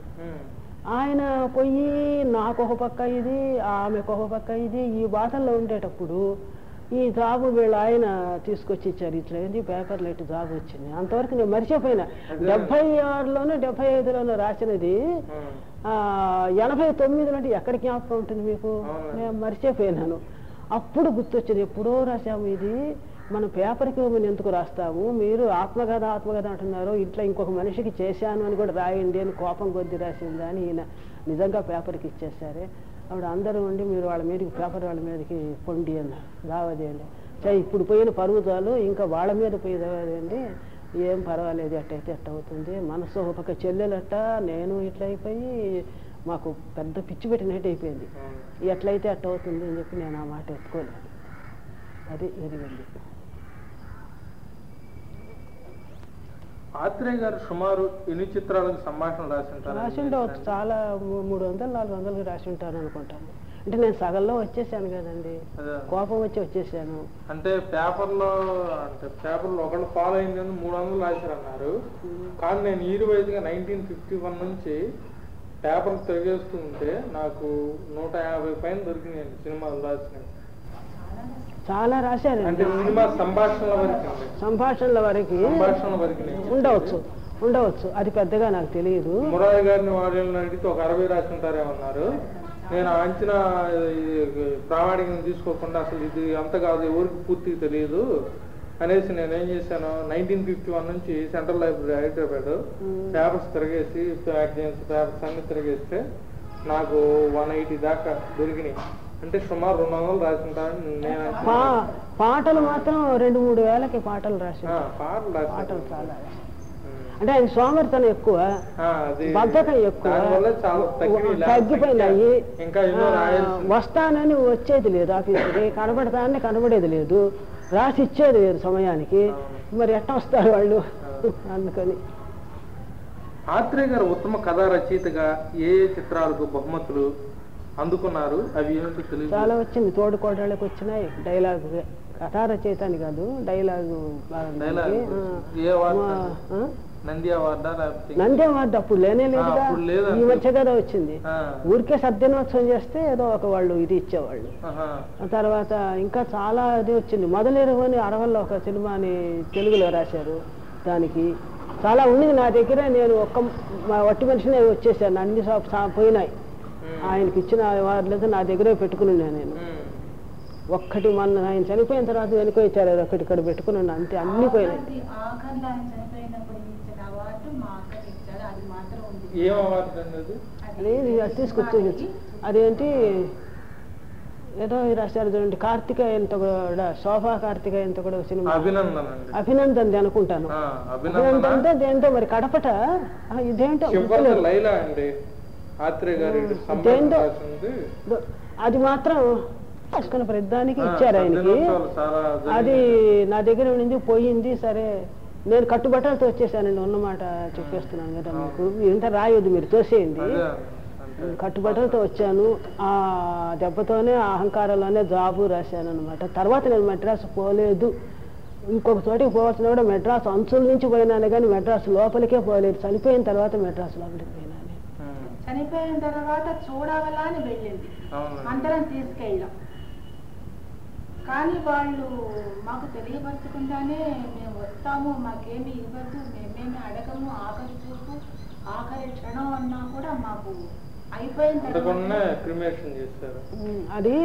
ఆయన పోయి నాకు ఒక పక్క ఇది ఆమెకు ఒక పక్క ఇది ఈ బాధల్లో ఉండేటప్పుడు ఈ జాబు వీళ్ళు ఆయన తీసుకొచ్చి ఇచ్చారు. ఇట్లా ఏంది? పేపర్లో ఇటు జాబ్ వచ్చింది. అంతవరకు నేను మర్చిపోయినా. డెబ్బై ఆరులోనో డెబ్బై ఐదులోనో రాసినది ఆ, ఎనభై తొమ్మిదిలో అంటే ఎక్కడ జ్ఞాపకం ఉంటుంది మీకు. నేను మర్చిపోయినాను. అప్పుడు గుర్తొచ్చింది ఎప్పుడో రాసాము ఇది. మనం పేపర్కి మనం ఎందుకు రాస్తాము మీరు ఆత్మకథ ఆత్మకథ అంటున్నారు. ఇట్లా ఇంకొక మనిషికి చేశాను అని కూడా రాయండి అని కోపం కొద్ది రాసిందా అని ఈయన నిజంగా పేపర్కి ఇచ్చేసారే అప్పుడు అందరూ ఉండి మీరు వాళ్ళ మీదకి పేపర్ వాళ్ళ మీదకి పొండి అన్నారు దావదేయండి సరే ఇప్పుడు పోయిన పరుగుతాలు ఇంకా వాళ్ళ మీద పోయి దావదేయండి ఏం పర్వాలేదు ఎట్టయితే ఎట్ట అవుతుంది. మనసు ఒక చెల్లెలట్ట నేను ఇట్లా అయిపోయి మాకు పెద్ద పిచ్చి పెట్టినట్టు అయిపోయింది. ఎట్లయితే అట్ట అవుతుంది అని చెప్పి నేను ఆ మాట ఎత్తుకోలేదు. అది జరిగింది. ఆత్రేయ గారు సుమారు ఎన్ని చిత్రాలకు సంభాషణ రాసింటారు? రాసి ఉండవచ్చు చాలా మూడు వందలు నాలుగు వందలు రాసి ఉంటాను అనుకుంటాను. అంటే నేను సగంలో వచ్చేసాను కదండి. కోపం వచ్చి వచ్చేసాను. అంటే పేపర్లో అంటే పేపర్లో ఒకళ్ళు ఫాలో అయింది అని మూడు వందలు రాశారు అన్నారు కానీ నేను ఈ గా నైన్టీన్ ఫిఫ్టీ వన్ నుంచి పేపర్ తిరిగేస్తూ ఉంటే నాకు నూట యాభై పైన దొరికినాయండి సినిమాలు రాసినవి. చాలా సినిమా సంభాషణల వరకు అండి. సంభాషణల వరకు సంభాషణల వరకు ఉండవచ్చు ఉండవచ్చు. అది పెద్దగా నాకు తెలియదు. మురారి గారిని వాళ్ళని అడిగితే ఒక అరవై రాసి ఉంటారేమన్నారు నేను అంచనా ప్రామాణికం తీసుకోకుండా అసలు ఇది అంత కాదు ఎవరికి పూర్తిగా తెలియదు అనేసి నేను ఏం చేశాను. నైన్టీన్ ఫిఫ్టీ వన్ నుంచి సెంట్రల్ లైబ్రరీ హైదరాబాద్ పేపర్స్ తిరగేసి మ్యాగజైన్స్ పేపర్స్ అన్ని తిరగేస్తే నాకు వన్ ఎయిటీ దాకా దొరికినాయి. అంటే సుమారు రెండు వందలు పాటలు మాత్రం రెండు మూడు వేలకి పాటలు రాసి పాటలు చాలా. అంటే ఆయన సోమరితనం ఎక్కువ బద్ధకం ఎక్కువ తగ్గిపోయినాయి. వస్తానని వచ్చేది లేదు ఆఫీసుకి. (laughs) కనబడతానని కనబడేది లేదు. రాసి ఇచ్చేది లేదు సమయానికి. మరి ఎట్ట వస్తారు వాళ్ళు? అందుకని. ఆత్రేయ గారు ఉత్తమ కథా రచయితగా ఏ చిత్రాలకు బహుమతులు? అందుకున్నారు. అవి చాలా వచ్చింది. తోడు కోడళ్ళకి వచ్చినాయి. డైలాగ్ కథా రచయిత అని కాదు. డైలాగు? నంది అవార్డా అప్పుడు లేనే లేదండి. ఈ మధ్య కదా వచ్చింది. ఊరికే సద్దినోత్సవం చేస్తే ఏదో ఒక వాళ్ళు ఇది ఇచ్చేవాళ్ళు. తర్వాత ఇంకా చాలా ఇది వచ్చింది. మొదలెరువని అరవల్లో ఒక సినిమాని తెలుగులో రాశారు దానికి. చాలా ఉండింది నా దగ్గర. నేను ఒక్క మా వట్టి మనిషినే వచ్చేసాను. అన్ని పోయినాయి. ఆయనకి ఇచ్చిన అవార్డులతో నా దగ్గరే పెట్టుకుని నేను. ఒక్కటి మొన్న ఆయన చనిపోయిన తర్వాత వెనుక ఇచ్చారు అది ఒకటి ఇక్కడ పెట్టుకుని ఉన్నా అంతే అన్ని పోయినాయి. అది తీసుకొచ్చి అదేంటి? ఏదో రాశారు చూడండి. కార్తికేయంతో కూడా శోభా కార్తికేయంతో కూడా సినిమా. అభినందన అండి. అభినందన్ అనుకుంటాను. ఆ, అభినందన్? అంటే దేంతో మరి కడపట? ఇదేంటో. లైలా అండి. అది మాత్రం తీసుకున్న ప్రతిదానికి ఆ, ఇచ్చారు ఆయనకి. అది. నా దగ్గర ఉండింది పోయింది సరే. నేను కట్టుబట్టలతో వచ్చేసానండి ఉన్నమాట చెప్పేస్తున్నాను కదా మీకు. ఇంత రాయొద్దు మీరు తోసేయండి. కట్టుబట్టలతో వచ్చాను. ఆ దెబ్బతోనే ఆ అహంకారంలోనే జాబు రాశాను అనమాట తర్వాత నేను మెడ్రాస్ పోలేదు. ఇంకొక చోటికి పోవాల్సిన కూడా మెడ్రాస్ అంచుల నుంచి పోయినాను కానీ మెడ్రాస్ లోపలికే పోలేదు. చనిపోయిన తర్వాత మెడ్రాస్ లోపలికి పోయినాను ఉమ్, చనిపోయిన తర్వాత చూడాలా అని వెళ్ళింది. అందరం తీసుకెళ్ళాం. కానీ వాళ్ళు మాకు తెలియపరచకుండానే మేము వస్తాము మాకేమి ఇవ్వద్దు మేమేమి అడగము ఆఖరి చూపు ఆఖరి క్షణం అన్నా కూడా మాకు అది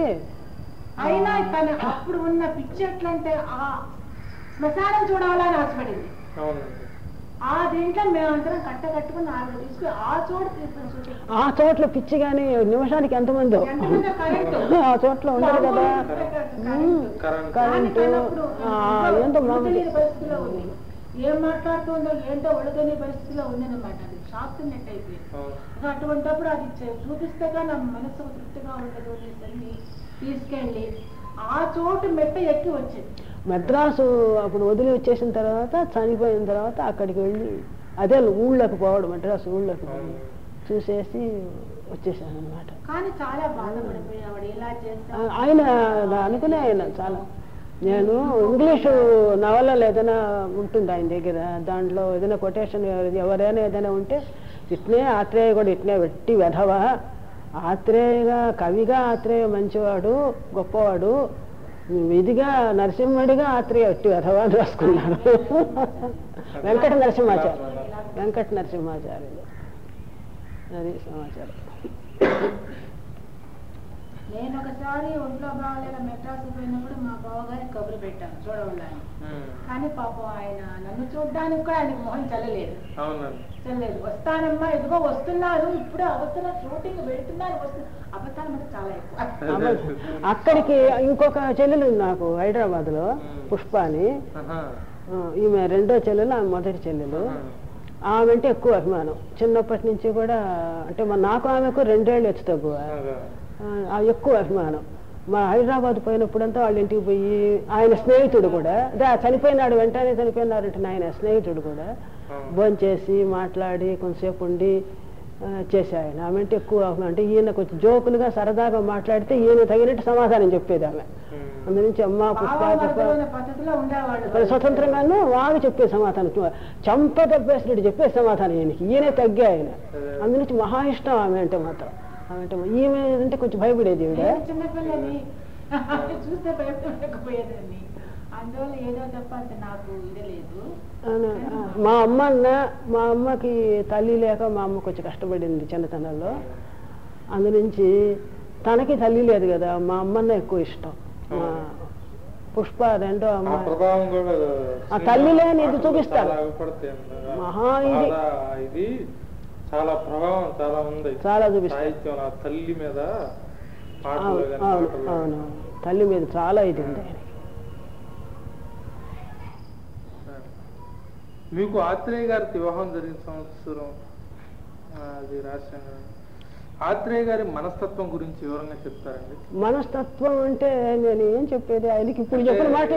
అయినా తను అప్పుడు ఉన్న పిచ్చి ఎట్లంటే ఆ శ్మశానం చూడాలని ఆశపడింది. ఆ దీంట్లో మేమందరం కట్ట కట్టుకుని ఆవిడ తీసుకుని ఆ చోట ఆ చోట్ల పిచ్చి కానీ నిమిషానికి ఎంతమందో. ఆ చోట్ల ఉండదు కదా. కరెంట్ ఏంటో ఏం మాట్లాడుతుందో ఏంటో ఒళ్ళగని పరిస్థితిలో ఉందన్నమాట అది. షాక్ నెట్ అయిపోయింది అటువంటప్పుడు అది చే- చూపిస్తేగా నా మనసుకు తృప్తిగా ఉండదు తీసుకెళ్ళి ఆ చోటు మెట్ట ఎక్కి వచ్చింది. మెడ్రాసు అప్పుడు వదిలి వచ్చేసిన తర్వాత చనిపోయిన తర్వాత అక్కడికి వెళ్ళి అదే ఊళ్ళోకి పోవడం మెడ్రాస్ ఊళ్ళోకి. చూసేసి వచ్చేసాను అనమాట ఆయన అనుకునే ఆయన చాలా. నేను ఇంగ్లీషు నవలలు ఏదైనా ఉంటుంది ఆయన దగ్గర దాంట్లో ఏదైనా కొటేషన్ ఎవరైనా ఏదైనా ఉంటే ఇట్నే ఆత్రేయ కూడా ఇట్నే వెట్టి వెధవా. ఆత్రేయగా కవిగా ఆత్రేయ మంచివాడు గొప్పవాడు. ఇదిగా నరసింహుడిగా ఆత్రేయ ఒట్టి వెధవా రాసుకున్నాడు వెంకట నరసింహాచార్య. వెంకట నరసింహాచార్యులు. అది సమాచారం. నేను ఒకసారి ఒంట్లో బాగాలేక మెడ్రాస్ పోయినప్పుడు మా బావగారికి కబురు పెట్టాను చూడవాలని ఉమ్, కానీ పాపం ఆయన నన్ను చూడడానికి కూడా ఆయనకు మొహం చల్లలేదు. అవునండి. చల్లలేదు. వస్తానమ్మా ఇదిగో వస్తున్నాను ఇప్పుడు అవసరం షూటింగ్ వెళ్తున్నాను వస్తున్నా అబద్ధాలు అంటే చాలా ఎక్కువ. అక్కడికి ఇంకొక చెల్లెలు ఉంది నాకు హైదరాబాద్లో పుష్ప అని ఈమె రెండో చెల్లెలు ఆమె మొదటి చెల్లెలు. ఆమె అంటే ఎక్కువ అభిమానం. చిన్నప్పటి నుంచి కూడా అంటే మా నాకు ఆమెకు రెండేళ్ళు ఎత్తు తక్కువ. ఎక్కువ అభిమానం. మా హైదరాబాద్ పోయినప్పుడంతా వాళ్ళ ఇంటికి పోయి ఆయన స్నేహితుడు కూడా. అదే ఆ చనిపోయినాడు వెంటనే చనిపోయినారంటే ఆయన స్నేహితుడు కూడా. భోంచేసి మాట్లాడి కొంతసేపు ఉండి ఆయన ఆమె అంటే ఎక్కువ అంటే ఈయన కొంచెం జోకులుగా సరదాగా మాట్లాడితే ఈయన తగినట్టు సమాధానం చెప్పేది ఆమె. అందు నుంచి అమ్మ పుష్ప స్వతంత్రంగాను వాడు చెప్పే సమాధానం. చంప దెబ్బేసినట్టు చెప్పే సమాధానం ఈయనకి. ఈయనే తగ్గే ఆయన అందు నుంచి మహా ఇష్టం ఆమె అంటే మాత్రం. అంటే ఈమె అంటే కొంచెం భయపడేది చిన్నపిల్లని. (laughs) చూస్తే భయపడకపోయేదాన్ని. అందువల్ల ఏదో తప్ప అంత నాకు ఇది లేదు. అవును. ఆ, మా అమ్మ అన్న మా అమ్మకి తల్లి లేక మా అమ్మ కొంచెం కష్టపడింది చిన్నతనంలో. అందు నుంచి తనకి తల్లి లేదు కదా మా అమ్మన్న ఎక్కువ ఇష్టం. పుష్ప రెండో అమ్మ ఆ తల్లి లేని ఇది చూపిస్తారు. మహా ఇది. చాలా ప్రభావం చాలా ఉంది. చాలా ఆ తల్లి మీద అవును తల్లి మీద చాలా ఇది ఉంది. మీకు ఆత్రేయ గారి వివాహం జరిగిన సంవత్సరం అది రాశాను. ఆత్రేయ గారి మనస్తత్వం గురించి వివరంగా చెప్తారండి? మనస్తత్వం అంటే నేను ఏం చెప్పేది? ఆయనకి ఇప్పుడు చెప్పిన మాట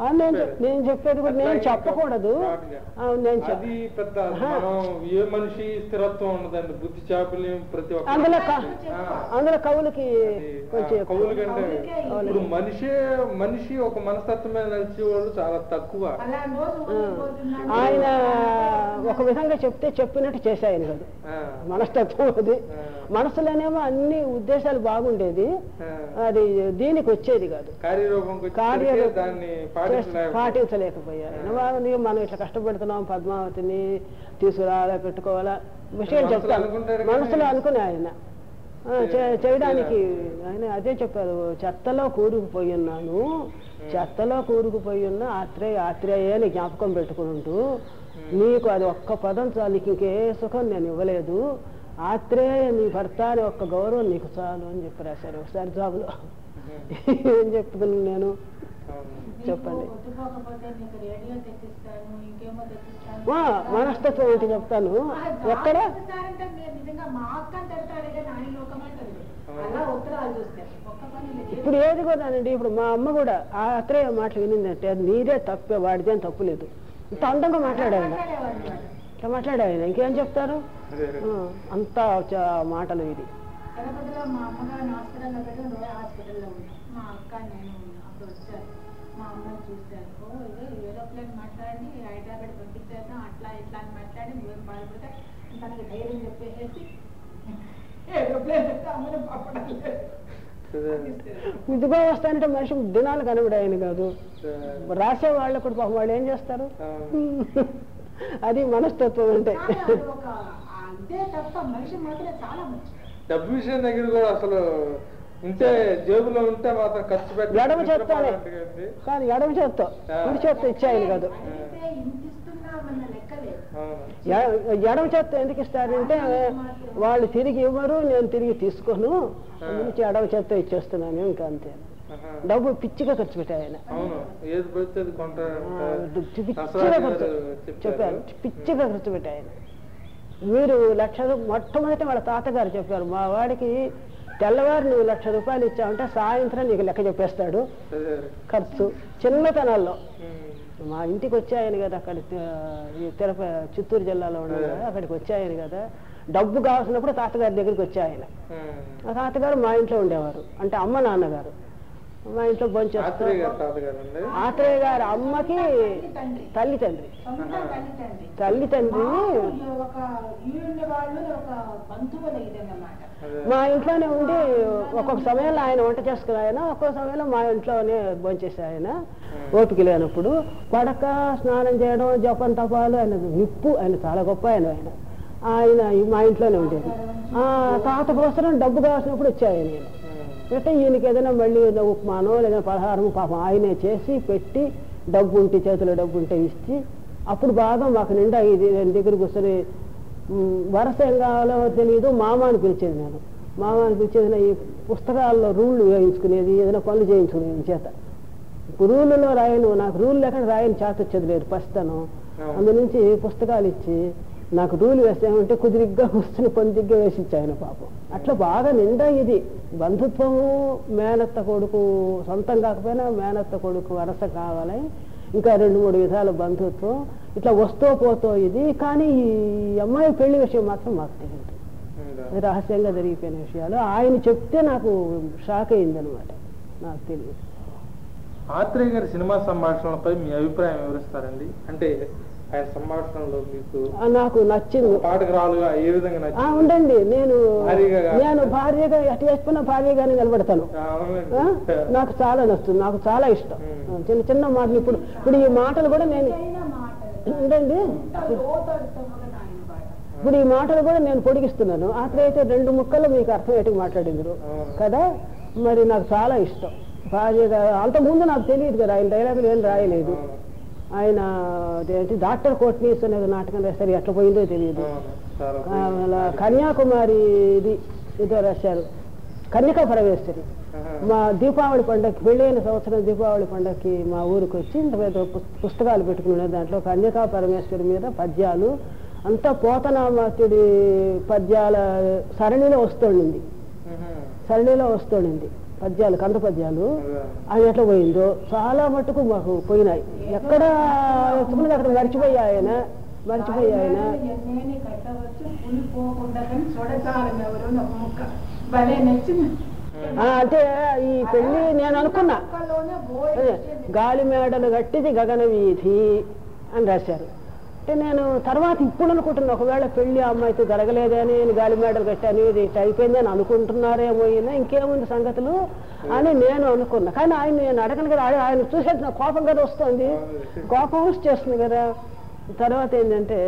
ఆ, నేను చెప్- నేను చెప్పేది కూడా నేను చెప్పకూడదు. నేను ఏ మనిషి స్థిరత్వం ఉండదండి. బుద్ధి చాపల్యం ప్రతి ఒక్క అందులో అందులో కవులకి కొంచెం ఆ, ఎక్కువ. కవులు కంటే కవులకే ఇప్పుడు మనిషే మనిషి ఒక మనస్తత్వం మీద నడిచేవాళ్ళు చాలా తక్కువ. ఆయన ఒక విధంగా చెప్తే చెప్పినట్టు చేశాయని కాదు. మనస్తత్వం అది. మనసులోనేమో అన్ని ఉద్దేశాలు బాగుండేది. అది దీనికి వచ్చేది కాదు. పాటించలేకపోయారు. మనం ఇట్లా కష్టపెడుతున్నాం పద్మావతిని తీసుకురావాలా పెట్టుకోవాలా? విషయం చెప్తాను. మనసులో అనుకునే ఆయన. చేయడానికి ఆయన అదే చెప్పారు. చెత్తలో కూరుకుపోయి ఉన్నాను. చెత్తలో కూరుకుపోయి ఉన్న ఆత్రేయ ఆత్రేయ అని జ్ఞాపకం పెట్టుకుంటూ నీకు అది ఒక్క పదం చాలు నీకు ఇంకే సుఖం నేను ఇవ్వలేదు. ఆత్రేయ నీ భర్త అని ఒక్క గౌరవం నీకు చాలు అని చెప్పి రాశారు ఒకసారి జాబులో. ఏం చెప్తున్నాను నేను? చెప్పండి. మనస్తత్వం ఏంటి చెప్తాను? ఎక్కడ. ఇప్పుడు ఏది కూడానండి ఇప్పుడు మా అమ్మ కూడా ఆ అత్రేయ మాటలు వినిందంటే అది నీదే తప్పే వాడిదే అని తప్పు లేదు. ఇంత అందంగా వాడు. ఇట్లా ఇంకేం చెప్తారు? అంతా మాటలు ఇది. మా అమ్మగారిని హాస్పిటల్లో పెట్టి రోజు హాస్పిటల్లో ఉన్నాం. మా అక్క నేను అప్పుడు వచ్చారు. మా అమ్మని చూశారు. ఓ ఇదే ఏరోప్లేన్ మాట్లాడి హైదరాబాద్ పంపించేద్దాం అట్లా ఇట్లా అని మాట్లాడి నువ్వేం బాధపడితే తనకి ధైర్యం చెప్పేసి ఏరోప్లేన్ పెట్టి అమ్మని పంపడం లేదు. ఇదిగో వస్తానంటే మనిషి దినాలు కనబడి ఆయన కాదు రాసే వాళ్ళు కూడా పాపం వాళ్ళు ఏం చేస్తారు. అది మనస్తత్వం అంటే. డబ్బు విషయం దగ్గర కూడా అసలు ఉంటే జేబులో ఉంటే మాత్రం ఖర్చు పెట్టి ఎడమ చేత్తోనే నిద్రపోవాలంటే కానీ ఎడమ చేత్తో. కుడి చేత్తో కాదు. అయితే ఇంత ఇస్తున్నామన్న లెక్కలేదు అవును. ఎ- ఎడమ చేత్తో ఎందుకు ఇస్తారంటే వాళ్ళు తిరిగి ఇవ్వరు నేను తిరిగి తీసుకోను. అందునుంచి ఎడమ చేత్తో ఇచ్చేస్తున్నాను ఇంకా అంతే. డబ్బు పిచ్చిగా ఖర్చు పెట్టాయి ఆయన. పిచ్చిగా ఖర్చు చెప్పారు. పిచ్చిగా ఖర్చు పెట్టాయి ఆయన. మీరు లక్ష రూ- మొట్టమొదటి వాళ్ళ తాతగారు చెప్పారు మా వాడికి తెల్లవారు నువ్వు లక్ష రూపాయలు ఇచ్చావంటే సాయంత్రం నీకు లెక్క చెప్పేస్తాడు. ఖర్చు. చిన్నతనాల్లో. మా ఇంటికి వచ్చాయని కదా అక్కడ తిరుపతి చిత్తూరు జిల్లాలో కదా అక్కడికి వచ్చాయని కదా. డబ్బు కావాల్సినప్పుడు తాతగారి దగ్గరికి వచ్చాయన. ఆ తాతగారు మా ఇంట్లో ఉండేవారు. అంటే అమ్మ నాన్నగారు. మా ఇంట్లో భోంచేస్తారు ఆత్రేయ గారు అమ్మకి తల్లి తండ్రి. తల్లి తండ్రి. మా ఇంట్లోనే ఉండి ఒక్కొక్క సమయంలో ఆయన వంట చేసుకుని ఆయన ఒక్కొక్క సమయంలో మా ఇంట్లోనే భోంచేసే ఆయన. ఓపిక లేనప్పుడు పడక స్నానం చేయడం జపం తపాలు ఆయన నిప్పు ఆయన చాలా గొప్ప ఆయన ఆయన. మా ఇంట్లోనే ఉండేది. ఆ తాత కోసం డబ్బు కావాల్సినప్పుడు వచ్చాయి నేను. అంటే ఈయనకి ఏదైనా మళ్ళీ ఏదైనా ఉప్మానో లేదా పలహారం పాపం ఆయనే చేసి పెట్టి డబ్బు ఉంటే చేతిలో డబ్బు ఉంటే ఇచ్చి అప్పుడు బాగా మాకు నిండా ఇది నేను దగ్గర కూర్చొని మ్, వరస ఏం కావాలో తెలియదు మామ అని పిలిచేది నేను. మామ అని పిలిచేది ఈ పుస్తకాల్లో రూళ్ళు వేయించుకునేది ఏదైనా పనులు చేయించుకునేది చేత. రూళ్ళలో రాయను నాకు రూల్ లేకుండా రాయని చేత వచ్చేది లేదు పస్తాను. అందు నుంచి పుస్తకాలు ఇచ్చి నాకు రూల్ వేసామంటే కుదిరిగ్గా కూర్చుని పొందిగ్గా వేసి ఇచ్చాయన పాపం. అట్లా బాగా నిండా ఇది. బంధుత్వము మేనత్త కొడుకు సొంతం కాకపోయినా మేనత్త కొడుకు వరస కావాలి. ఇంకా రెండు మూడు విధాల బంధుత్వం. ఇట్లా వస్తూ పోతో ఇది. కానీ ఈ అమ్మాయి పెళ్ళి విషయం మాత్రం మాకు తెలియదు. రహస్యంగా జరిగిపోయిన విషయాలు. ఆయన చెప్తే నాకు షాక్ అయింది అనమాట నాకు తెలియదు. ఆత్రేయ గారి సినిమా సంభాషణలపై మీ అభిప్రాయం వివరిస్తారండి? అంటే ఆయన సంభాషణలో మీకు ఆ, నాకు నచ్చింది. ఏ విధంగా ఉండండి నేను. నేను భార్యగా ఎటు చేసుకున్న భార్యగానే నిలబడతాను? నాకు చాలా నచ్చుతుంది నాకు చాలా ఇష్టం. చిన్న చిన్న మాటలు ఇప్పుడు ఇప్పుడు ఈ మాటలు కూడా నేను ఉండండి. ఇప్పుడు ఈ మాటలు కూడా నేను పొడిగిస్తున్నాను. అయితే రెండు ముక్కలు మీకు అర్థమయ్యేట్టుగా మాట్లాడింది. కదా? మరి నాకు చాలా ఇష్టం. భార్యగా అంతకుముందు నాకు తెలియదు కదా ఆయన డైలాగులు ఏం రాయలేదు. ఆయన అదేంటి డాక్టర్ కోట్నీస్ అనే నాటకం రాశారు ఎట్లా పోయిందో తెలియదు. కన్యాకుమారి ఇది ఇదో రాశారు. కన్యకా పరమేశ్వరి. మా దీపావళి పండగకి పెళ్ళైన సంవత్సరం దీపావళి పండగకి మా ఊరికి వచ్చి ఇంత పెద్ద పుస్- పుస్తకాలు పెట్టుకునే దాంట్లో కన్యకా పరమేశ్వరి మీద పద్యాలు అంతా పోతనామాత్యుడి పద్యాల సరణిలో వస్తుండింది. సరణిలో వస్తుండింది పద్యాలు కంద పద్యాలు. అదే. ఎట్లా పోయిందో? చాలా మట్టుకు మాకు పోయినాయి. ఎక్కడ ఎత్తుకున్నది అక్కడ మర్చిపోయా ఆయన మర్చిపోయా ఆయన. అంటే ఈ పెళ్ళి నేను అనుకున్నా. గాలి మేడలు గట్టిది గగన వీధి అని రాశారు. అంటే నేను తర్వాత ఇప్పుడు అనుకుంటున్నా ఒకవేళ పెళ్ళి అమ్మాయితో జరగలేదే అని నేను గాలి మేడలు కట్టాను ఇది ఇట్లా అయిపోయింది అని అనుకుంటున్నారేమో ఈయన ఇంకేముంది సంగతులు అని నేను అనుకున్నా. కానీ ఆయన నేను అడగను కదా ఆయన- చూసేది నాకు కోపం కదా వస్తుంది. కోపం వచ్చేస్తుంది కదా. తర్వాత ఏంటంటే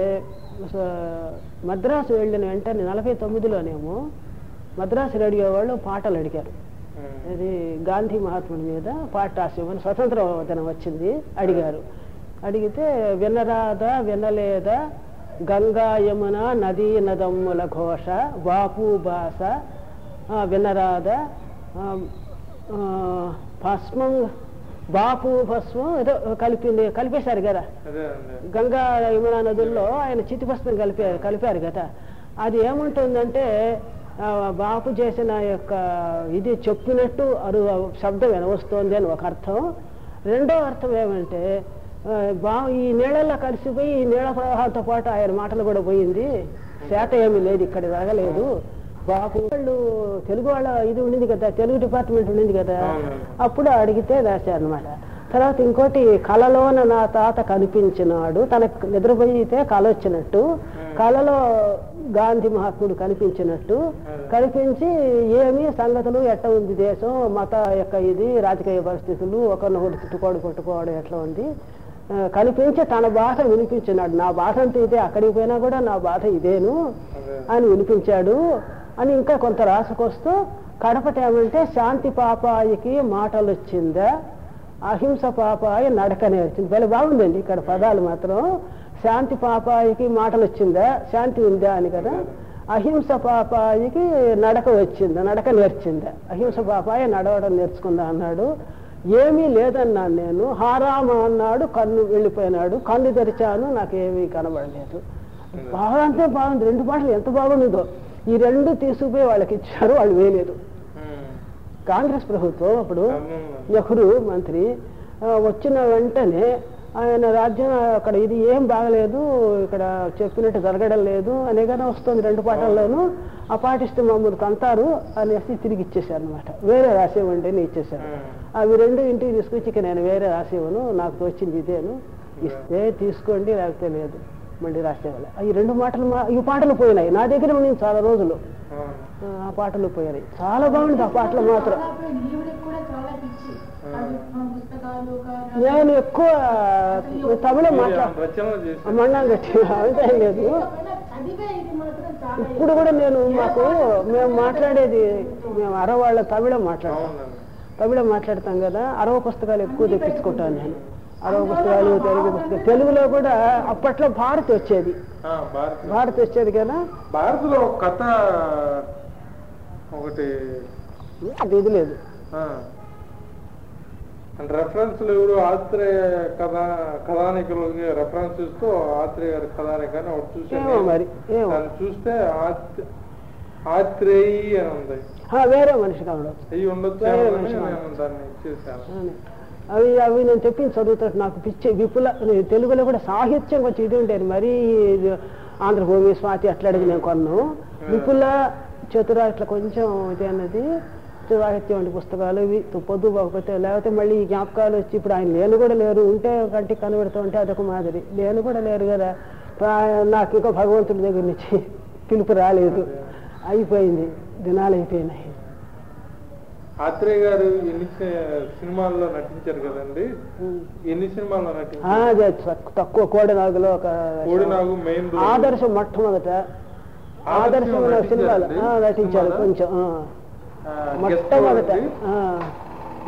మద్రాసు వెళ్ళిన వెంటనే నలభై తొమ్మిదిలోనేమో మద్రాసు రేడియో వాళ్ళు పాటలు అడిగారు. ఇది గాంధీ మహాత్ముడి మీద పాట రాసివ్వని స్వతంత్ర దినం వచ్చింది అడిగారు. అడిగితే వినరాదా వినలేదా గంగా యమున నదీ నదమ్ముల ఘోష బాపు బాస ఆ, వినరాదా భస్మం బాపు భస్మం ఏదో కలిపింది కలిపేశారు కదా. గంగా యమునా నదుల్లో ఆయన చితిభస్మం కలిపారు కలిపారు కదా. అది ఏముంటుందంటే బాపు చేసిన యొక్క ఇది చెప్పినట్టు అరు శబ్దం వినవస్తోంది అని ఒక అర్థం. రెండో అర్థం ఏమంటే బా ఈ నీళ్ళల్లో కలిసిపోయి ఈ నీళ్ళ ప్రవాహంతో పాటు ఆయన మాటలు కూడా పోయింది. శాత ఏమీ లేదు ఇక్కడ జరగలేదు. బాపు వాళ్ళు తెలుగు వాళ్ళ ఇది ఉండింది కదా తెలుగు డిపార్ట్మెంట్ ఉండింది కదా. అప్పుడు అడిగితే రాశారు అనమాట తర్వాత ఇంకోటి కళలోన నా తాత కనిపించినాడు. తనకు నిద్రపోయితే కళ వచ్చినట్టు. కళలో గాంధీ మహాత్ముడు కనిపించినట్టు. కనిపించి ఏమి సంగతులు ఎట్ట ఉంది దేశం మత యొక్క ఇది రాజకీయ పరిస్థితులు ఒకరినొకరు తిట్టుకోడు కొట్టుకోవడం ఎట్లా ఉంది? కనిపించి తన బాధ వినిపించినాడు. నా బాధ అంతా ఇదే అక్కడికి పోయినా కూడా నా బాధ ఇదేను అని వినిపించాడు. అని ఇంకా కొంత రాసుకొస్తూ కడపట ఏమంటే శాంతి పాపాయికి మాటలు వచ్చిందా అహింస పాపాయి నడక నేర్చింది భలే బాగుందండి ఇక్కడ పదాలు మాత్రం. శాంతి పాపాయికి మాటలు వచ్చిందా శాంతి ఉందా అని కదా? అహింస పాపాయికి నడక వచ్చిందా? నడక నేర్చిందా? అహింస పాపాయి నడవడం నేర్చుకుందా అన్నాడు. ఏమీ లేదన్నాను నేను హారామ అన్నాడు కన్ను వెళ్ళిపోయినాడు కన్ను తెరిచాను నాకేమీ కనబడలేదు బాగా అంతే బాగుంది రెండు పాటలు ఎంత బాగుందో ఈ రెండు తీసుకుపోయి వాళ్ళకి ఇచ్చారు వాళ్ళు వేయలేదు. కాంగ్రెస్ ప్రభుత్వం అప్పుడు. నెహ్రూ మంత్రి వచ్చిన వెంటనే ఆయన రాజ్యం అక్కడ ఇది ఏం బాగలేదు ఇక్కడ చెప్పినట్టు జరగడం లేదు అనేగానే వస్తుంది రెండు పాటల్లోనూ. ఆ పాటిస్తే మమ్మల్ని తంతారు అనేసి తిరిగి ఇచ్చేసారు అనమాట వేరే రాసేవండి అని ఇచ్చేసారు ఉమ్. అవి రెండు ఇంటికి తీసుకొచ్చి ఇక నేను వేరే రాసేవను నాకు తోచింది ఇదేను. ఇస్తే తీసుకోండి లేకపోతే లేదు. మళ్ళీ రాసేవాళ్ళ ఈ రెండు మాటలు ఈ పాటలు పోయినాయి. నా దగ్గర ఉన్నాయి చాలా రోజులు. ఆ, పాటలు పోయినాయి. చాలా బాగుంది ఆ పాటలు మాత్రం. నేను ఎక్కువ తమిళం మాట్లా మన్నా గట్టి అంతే లేదు. ఇప్పుడు కూడా నేను మాకు మేము మాట్లాడేది మేము అరవాళ్ళ తమిళం మాట్లాడతాం. తమిళం మాట్లాడతాం కదా అరవ పుస్తకాలు ఎక్కువ తెప్పించుకుంటాను నేను. అరవ పుస్తకాలు తెలుగు పుస్తకాలు తెలుగులో కూడా అప్పట్లో భారత్ వచ్చేది. భారత్. వచ్చేది కదా? భారత్లో కథ ఒకటి. అది ఇది లేదు. రెఫరెన్స్లు ఎవరు? ఆత్రేయ కథా కథానికులకి రెఫరెన్స్ ఇస్తూ ఆత్రేయ గారి కథానికని ఒకటి చూసాను మరి చూస్తే ఆత్- ఆత్రేయి అని ఉంది. వేరే మనిషి కావడం. అయ్యి ఉండొచ్చు అని దాన్ని ఇచ్చేసాను. అవి అవి నేను చెప్పింది చదువుతాడు నాకు పిచ్చి విపుల నేను తెలుగులో కూడా సాహిత్యం కొంచెం ఇది ఉండేది. మరీ ఆంధ్రభూమి స్వాతి అట్లా అడిగి నేను కొన్నాను విపుల చతుర ఇట్లా కొంచెం ఇది అన్నది. సాహిత్యం వంటి పుస్తకాలు ఇవి. పొద్దు పోకపోతే లేకపోతే మళ్ళీ ఈ జ్ఞాపకాలు వచ్చి ఇప్పుడు ఆయన లేను కూడా లేరు. ఉంటే కంటికి కనబడుతూ ఉంటే అదొక మాదిరి. లేను కూడా లేరు కదా. నాకు ఇంకా భగవంతుడి దగ్గర నుంచి పిలుపు రాలేదు. అయిపోయింది. దినాలు అయిపోయినాయి. ఆత్రేయ గారు ఎన్ని సినిమాల్లో నటించారు కదండి? ఎన్ని సినిమాల్లో నటించారు? తక్కువ కోడినాగులో ఒక కోడినాగు మెయిన్ ఆదర్శం మొట్టమొదట ఆదర్శం సినిమాలు నటించారు కొంచెం మొట్టమొదట.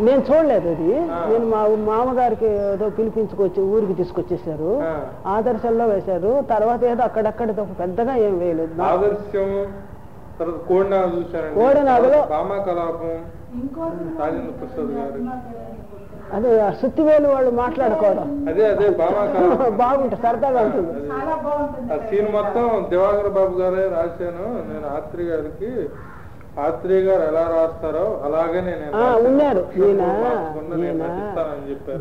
నేను చూడలేదు అది. నేను మా మామగారికి ఏదో పిలిపించుకొచ్చి ఊరికి తీసుకొచ్చేసారు. ఆదర్శంలో వేశారు. తర్వాత ఏదో అక్కడక్కడ పెద్దగా ఏం వేయలేదు. ఆదర్శం కోడినాగు కోడినాగులో- అదే సుత్తివేలు వాళ్ళు మాట్లాడుకోవడం. అదే అదే బాగుంటుంది సరదాగా ఉంటుంది. ఆ సీన్ మొత్తం దివాకర్ బాబు గారే రాశాను. నేను ఆత్రేయ గారికి ఆత్రేయ గారు ఎలా రాస్తారో అలాగే నేను ఉన్నారు.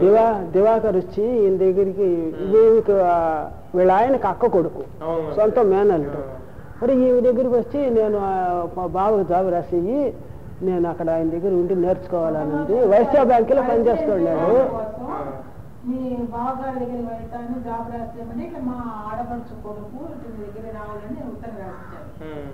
దివా దివాకర్ వచ్చి ఈయన దగ్గరికి ఆ, వీళ్ళ ఆయనకి అక్క కొడుకు. సొంత మేనల్లుడు. మరి ఈమె దగ్గరికి వచ్చి నేను బావకు జాబు రాసి నేను అక్కడ ఆయన దగ్గర ఉండి నేర్చుకోవాలని ఉంది. వైశ్య బ్యాంకులో పనిచేస్తున్నాడు ఆ. మీ బావగారి దగ్గర వెళ్తాను జాబ్ రాస్తామని ఇట్లా మా ఆడపడుచు కొడుకు ఇటు మీ దగ్గర రావాలని ఉత్తరం రాసిచ్చారు ఉమ్.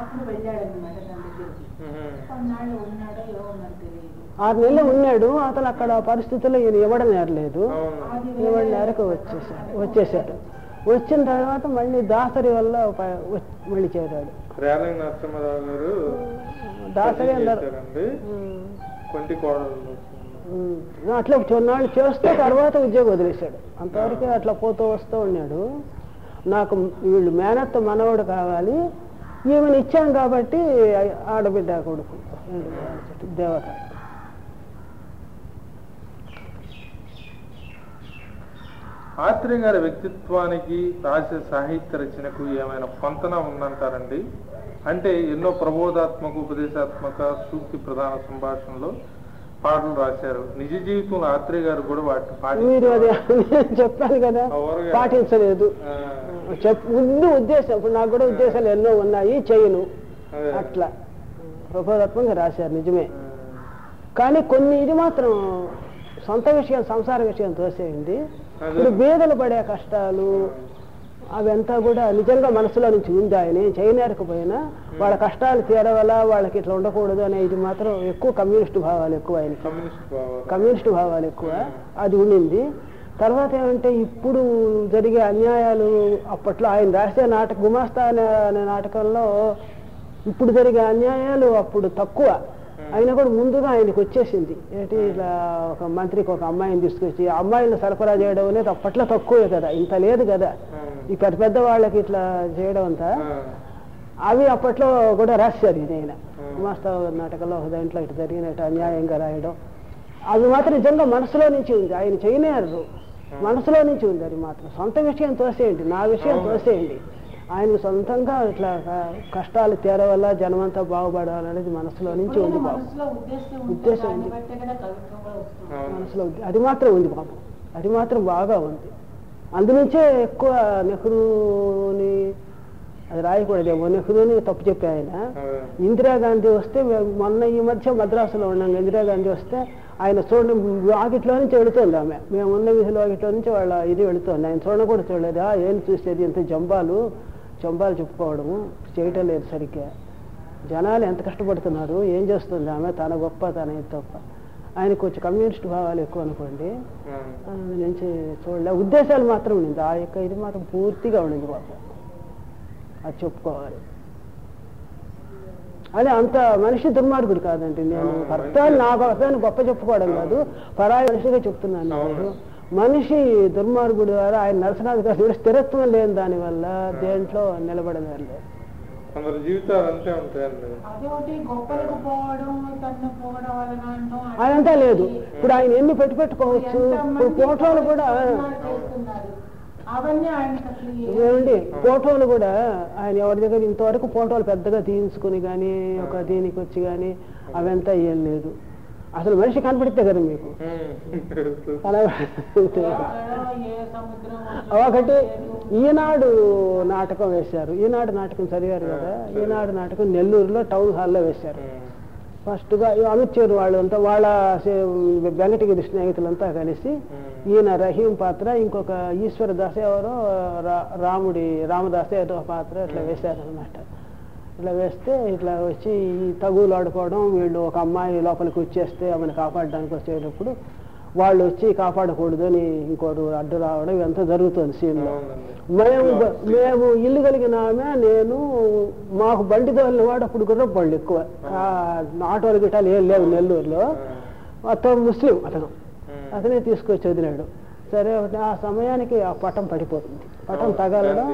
అప్పుడు వెళ్ళాడనమాట తన దగ్గరికి. ఉమ్. కొన్నాళ్ళు ఉన్నాడో ఏమో నాకు తెలియదు. ఆరు నెలలు ఉన్నాడు అతను అక్కడ పరిస్థితుల్లో ఈయన ఇవ్వడం నేరలేదు నేరకు వచ్చేసాడు వచ్చేసాడు వచ్చిన తర్వాత మళ్ళీ దాసరి వల్ల మళ్ళీ చేరాడు. రేలంగి నరసింహారావు గారు దాసరి కొంటి కోడలు. అట్లా కొన్నాళ్ళు చేస్తే తర్వాత ఉద్యోగం వదిలేశాడు. అంతవరకు అట్లా పోతూ వస్తూ ఉన్నాడు. నాకు వీళ్ళు మేనత్త మనవడు కావాలి. ఈమెను ఇచ్చాం కాబట్టి ఆడబిడ్డ కొడుకు. దేవత ఆత్రేయ గారి వ్యక్తిత్వానికి రాసే సాహిత్య రచనకు ఏమైనా పొంతన ఉందంటారండి? అంటే ఎన్నో ప్రబోధాత్మక ఉపదేశాత్మక సూక్తి ప్రధాన సంభాషణలో పాటలు రాశారు. నిజ జీవితంలో ఆత్రేయ గారు కూడా వాటిని చెప్పాను కదా? పాటించలేదు. ముందు ఉద్దేశం ఇప్పుడు నాకు కూడా ఉద్దేశాలు ఎన్నో ఉన్నాయి చేయను. అట్లా. ప్రబోధాత్మకంగా రాశారు నిజమే. కానీ కొన్ని ఇది మాత్రం సొంత విషయం సంసార విషయం తోసేయండి. ఇప్పుడు బీదలు పడే కష్టాలు అవంతా కూడా నిజంగా మనసులో నుంచి ఉంది ఆయన ఏం చేయలేకపోయినా వాళ్ళ కష్టాలు తీరవల వాళ్ళకి ఇట్లా ఉండకూడదు అనే ఇది మాత్రం ఎక్కువ కమ్యూనిస్ట్ భావాలు ఎక్కువ ఆయనకి. కమ్యూనిస్ట్ భావాలు. ఎక్కువ అది ఉండింది. తర్వాత ఏమంటే ఇప్పుడు జరిగే అన్యాయాలు అప్పట్లో ఆయన రాసే నాటక గుమాస్తా అనే అనే నాటకంలో ఇప్పుడు జరిగే అన్యాయాలు అప్పుడు తక్కువ. అయినా కూడా ముందుగా ఆయనకు వచ్చేసింది. ఏంటి ఇట్లా ఒక మంత్రికి ఒక అమ్మాయిని తీసుకొచ్చి అమ్మాయిని సరఫరా చేయడం అనేది అప్పట్లో తక్కువే కదా ఇంత లేదు కదా. ఈ పెద్ద పెద్ద వాళ్ళకి ఇట్లా చేయడం అంతా అవి అప్పట్లో కూడా రాశారు ఆయన గుమాస్తా నాటకంలో ఒక దాంట్లో ఇటు జరిగినట్టు అన్యాయంగా రాయడం. అది మాత్రం నిజంగా మనసులో నుంచి ఉంది. ఆయన చేయలేరు మనసులో నుంచి ఉంది అది మాత్రం. సొంత విషయం తోసేయండి. నా విషయం తోసేయండి. ఆయన సొంతంగా ఇట్లా కష్టాలు తీరవల్ల జనమంతా బాగుపడాలనేది మనసులో నుంచి ఉంది బాబు. మనసులో ఉద్దేశం ఉంది. మనసులో ఉంది. అది మాత్రం ఉంది బాబు. అది మాత్రం బాగా ఉంది. అందునుంచే ఎక్కువ నెహ్రూని అది రాయకూడదేమో నెహ్రూని తప్పు చెప్పే ఆయన. ఇందిరాగాంధీ వస్తే మేము మొన్న ఈ మధ్య మద్రాసులో ఉన్నాం. ఇందిరాగాంధీ వస్తే ఆయన చూడండి వాకిట్లో నుంచి వెళుతుంది ఆమె. మేము ఉన్న వీధిలో వాకిట్లో నుంచి వాళ్ళ ఇది వెళుతుంది. ఆయన చూడ కూడా చూడలేదు. "ఆ, ఏం చూసేది? ఇంత జంబాలు. జంబాలు చెప్పుకోవడము చేయటం లేదు సరిగ్గా. జనాలు ఎంత కష్టపడుతున్నారు ఏం చేస్తుంది ఆమె? తన గొప్ప తన ఇది తప్ప. ఆయనకు కొంచెం కమ్యూనిస్ట్ భావాలు ఎక్కువ అనుకోండి. నుంచి చూడలే. ఉద్దేశాలు మాత్రం ఉండింది. ఆ యొక్క ఇది మాత్రం పూర్తిగా ఉండింది బాబు. అది చెప్పుకోవాలి. అదే అంత మనిషి దుర్మార్గుడు కాదండి. నేను అవును, భర్త మంచి- నా భర్తని గొప్ప చెప్పుకోవడం కాదు. పరాయి మనిషిగా చెప్తున్నాను. మనిషి దుర్మార్గుడు ద్వారా ఆయన నరసనాథ్ గారు స్థిరత్వం లేని దానివల్ల దేంట్లో నిలబడలేదు. కొందరు జీవితాలు అంతే ఉంటాయండి. అదంతా లేదు. ఇప్పుడు ఆయన ఎన్ని పెట్టి పెట్టుకోవచ్చు? ఇప్పుడు ఫోటోలు కూడా ఏమండి? ఫోటోలు కూడా ఆయన ఎవరి దగ్గర ఇంతవరకు ఫోటోలు పెద్దగా తీయించుకుని కానీ ఒక దీనికి వచ్చి కానీ అవంతా ఏం లేదు. అసలు మనిషి కనపడితే కదా మీకు? అలా ఒకటి ఈనాడు నాటకం వేశారు. ఈనాడు నాటకం చదివారు కదా? ఈనాడు నాటకం నెల్లూరులో టౌన్ హాల్లో వేశారు. ఫస్ట్గా ఈ అమిత్చేరు వాళ్ళు అంతా వాళ్ళ వెంకటగిరి స్నేహితులంతా కలిసి ఈయన రహీం పాత్ర ఇంకొక ఈశ్వర దాస్ ఎవరో రా- రాముడి రామదాస్ ఏదో పాత్ర ఇట్లా వేశారనమాట ఇట్లా వేస్తే ఇట్లా వచ్చి ఈ తగులు ఆడుకోవడం వీళ్ళు ఒక అమ్మాయి లోపలికి వచ్చేస్తే ఆమెను కాపాడడానికి వచ్చేటప్పుడు వాళ్ళు వచ్చి కాపాడకూడదు అని ఇంకోరు అడ్డు రావడం ఇదంతా జరుగుతుంది సీన్లో. మేము మేము ఇల్లు కలిగిన ఆమె నేను మాకు బండి తోలిన వాడు అప్పుడు కూడా బళ్ళు ఎక్కువ. ఆటోలు గిటాలు ఏం లేవు నెల్లూరులో. అతను ముస్లిం అతను. అతనే తీసుకొచ్చి వదిలాడు. సరే ఆ సమయానికి ఆ పటం పడిపోతుంది. పటం తగలడం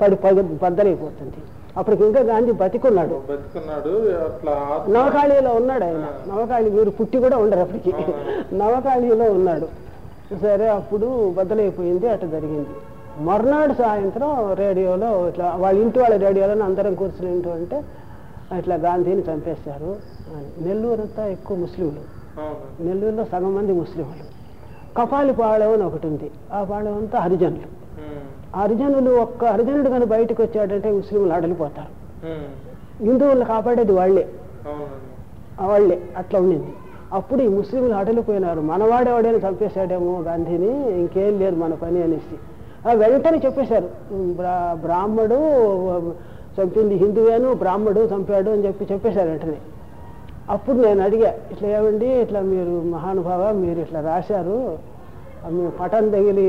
పడి పగ- బద్దలైపోతుంది అప్పటికి ఇంకా గాంధీ బతికున్నాడు. బతుకున్నాడు నవకాళీలో ఉన్నాడు ఆయన. నవకాళి మీరు పుట్టి కూడా ఉండరు అప్పటికి. నవకాళీలో ఉన్నాడు. సరే అప్పుడు బద్దలైపోయింది అటు జరిగింది. మర్నాడు సాయంత్రం రేడియోలో ఇట్లా వాళ్ళ ఇంటి వాళ్ళ రేడియోలో అందరం కూర్చుని వింటూ ఉంటే ఇట్లా గాంధీని చంపేశారు. అని నెల్లూరు అంతా ఎక్కువ ముస్లింలు. నెల్లూరులో సగం మంది ముస్లింలు. కపాలిపాళెం అని ఒకటి ఉంది. ఆ పాళెం అంతా హరిజనులు. హరిజనులు ఒక్క హరిజనుడు కానీ బయటకు వచ్చాడంటే ముస్లింలు అడలిపోతారు. హిందువులను కాపాడేది ఆ వాళ్ళే అట్లా ఉండింది. అప్పుడు ఈ ముస్లింలు అడలిపోయినారు. మనవాడేవాడైనా చంపేశాడేమో గాంధీని ఇంకేం లేదు మన పని అనేసి. ఆ వెంటనే చెప్పేశారు. బ్రా బ్రాహ్మడు చంపింది హిందువేను బ్రాహ్మడు చంపాడు అని చెప్పి చెప్పేశారు వెంటనే. అప్పుడు నేను అడిగా ఇట్లా ఏమండి? ఇట్లా మీరు మహానుభావ మీరు ఇట్లా రాశారు. పటం తగిలి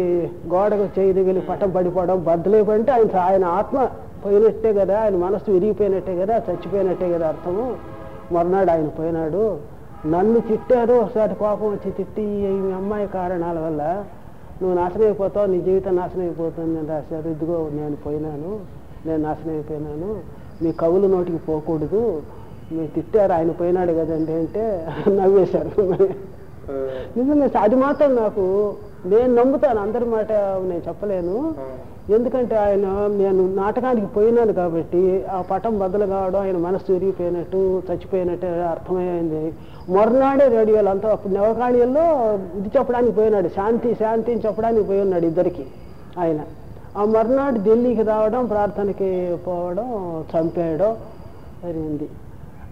గోడకు చేయి తగిలి పటం పడిపోవడం బద్దలేపంటే ఆయన ఆయన ఆత్మ పోయినట్టే కదా ఆయన మనసు విరిగిపోయినట్టే కదా చచ్చిపోయినట్టే కదా అర్థము. మరునాడు ఆయన పోయినాడు. నన్ను తిట్టారు ఒకసారి కోపం వచ్చి తిట్టి మీ అమ్మాయి కారణాల వల్ల. నువ్వు నాశనం అయిపోతావు నీ జీవితం నాశనం అయిపోతుంది అని రాశారు. ఇదిగో నేను పోయినాను నేను నాశనం అయిపోయినాను. మీ కవులు నోటికి పోకూడదు. మీరు తిట్టారు ఆయన పోయినాడు కదండి అంటే నవ్వేశారు. నిజంగా అది మాత్రం నాకు నేను నమ్ముతాను. అందరి మాట నేను చెప్పలేను. ఎందుకంటే ఆయన నేను నాటకానికి పోయినాను కాబట్టి ఆ పటం బద్దలు కావడం ఆయన మనసు విరిగిపోయినట్టు చచ్చిపోయినట్టు అర్థమైంది. మరునాడే రేడియోలు అంతా అప్పుడు నవకాళీల్లో ఇది చెప్పడానికి పోయినాడు. శాంతి శాంతి అని చెప్పడానికి పోయి ఉన్నాడు ఇద్దరికి ఆయన. ఆ మర్నాడు ఢిల్లీకి రావడం ప్రార్థనకి పోవడం చంపేయడం జరిగింది.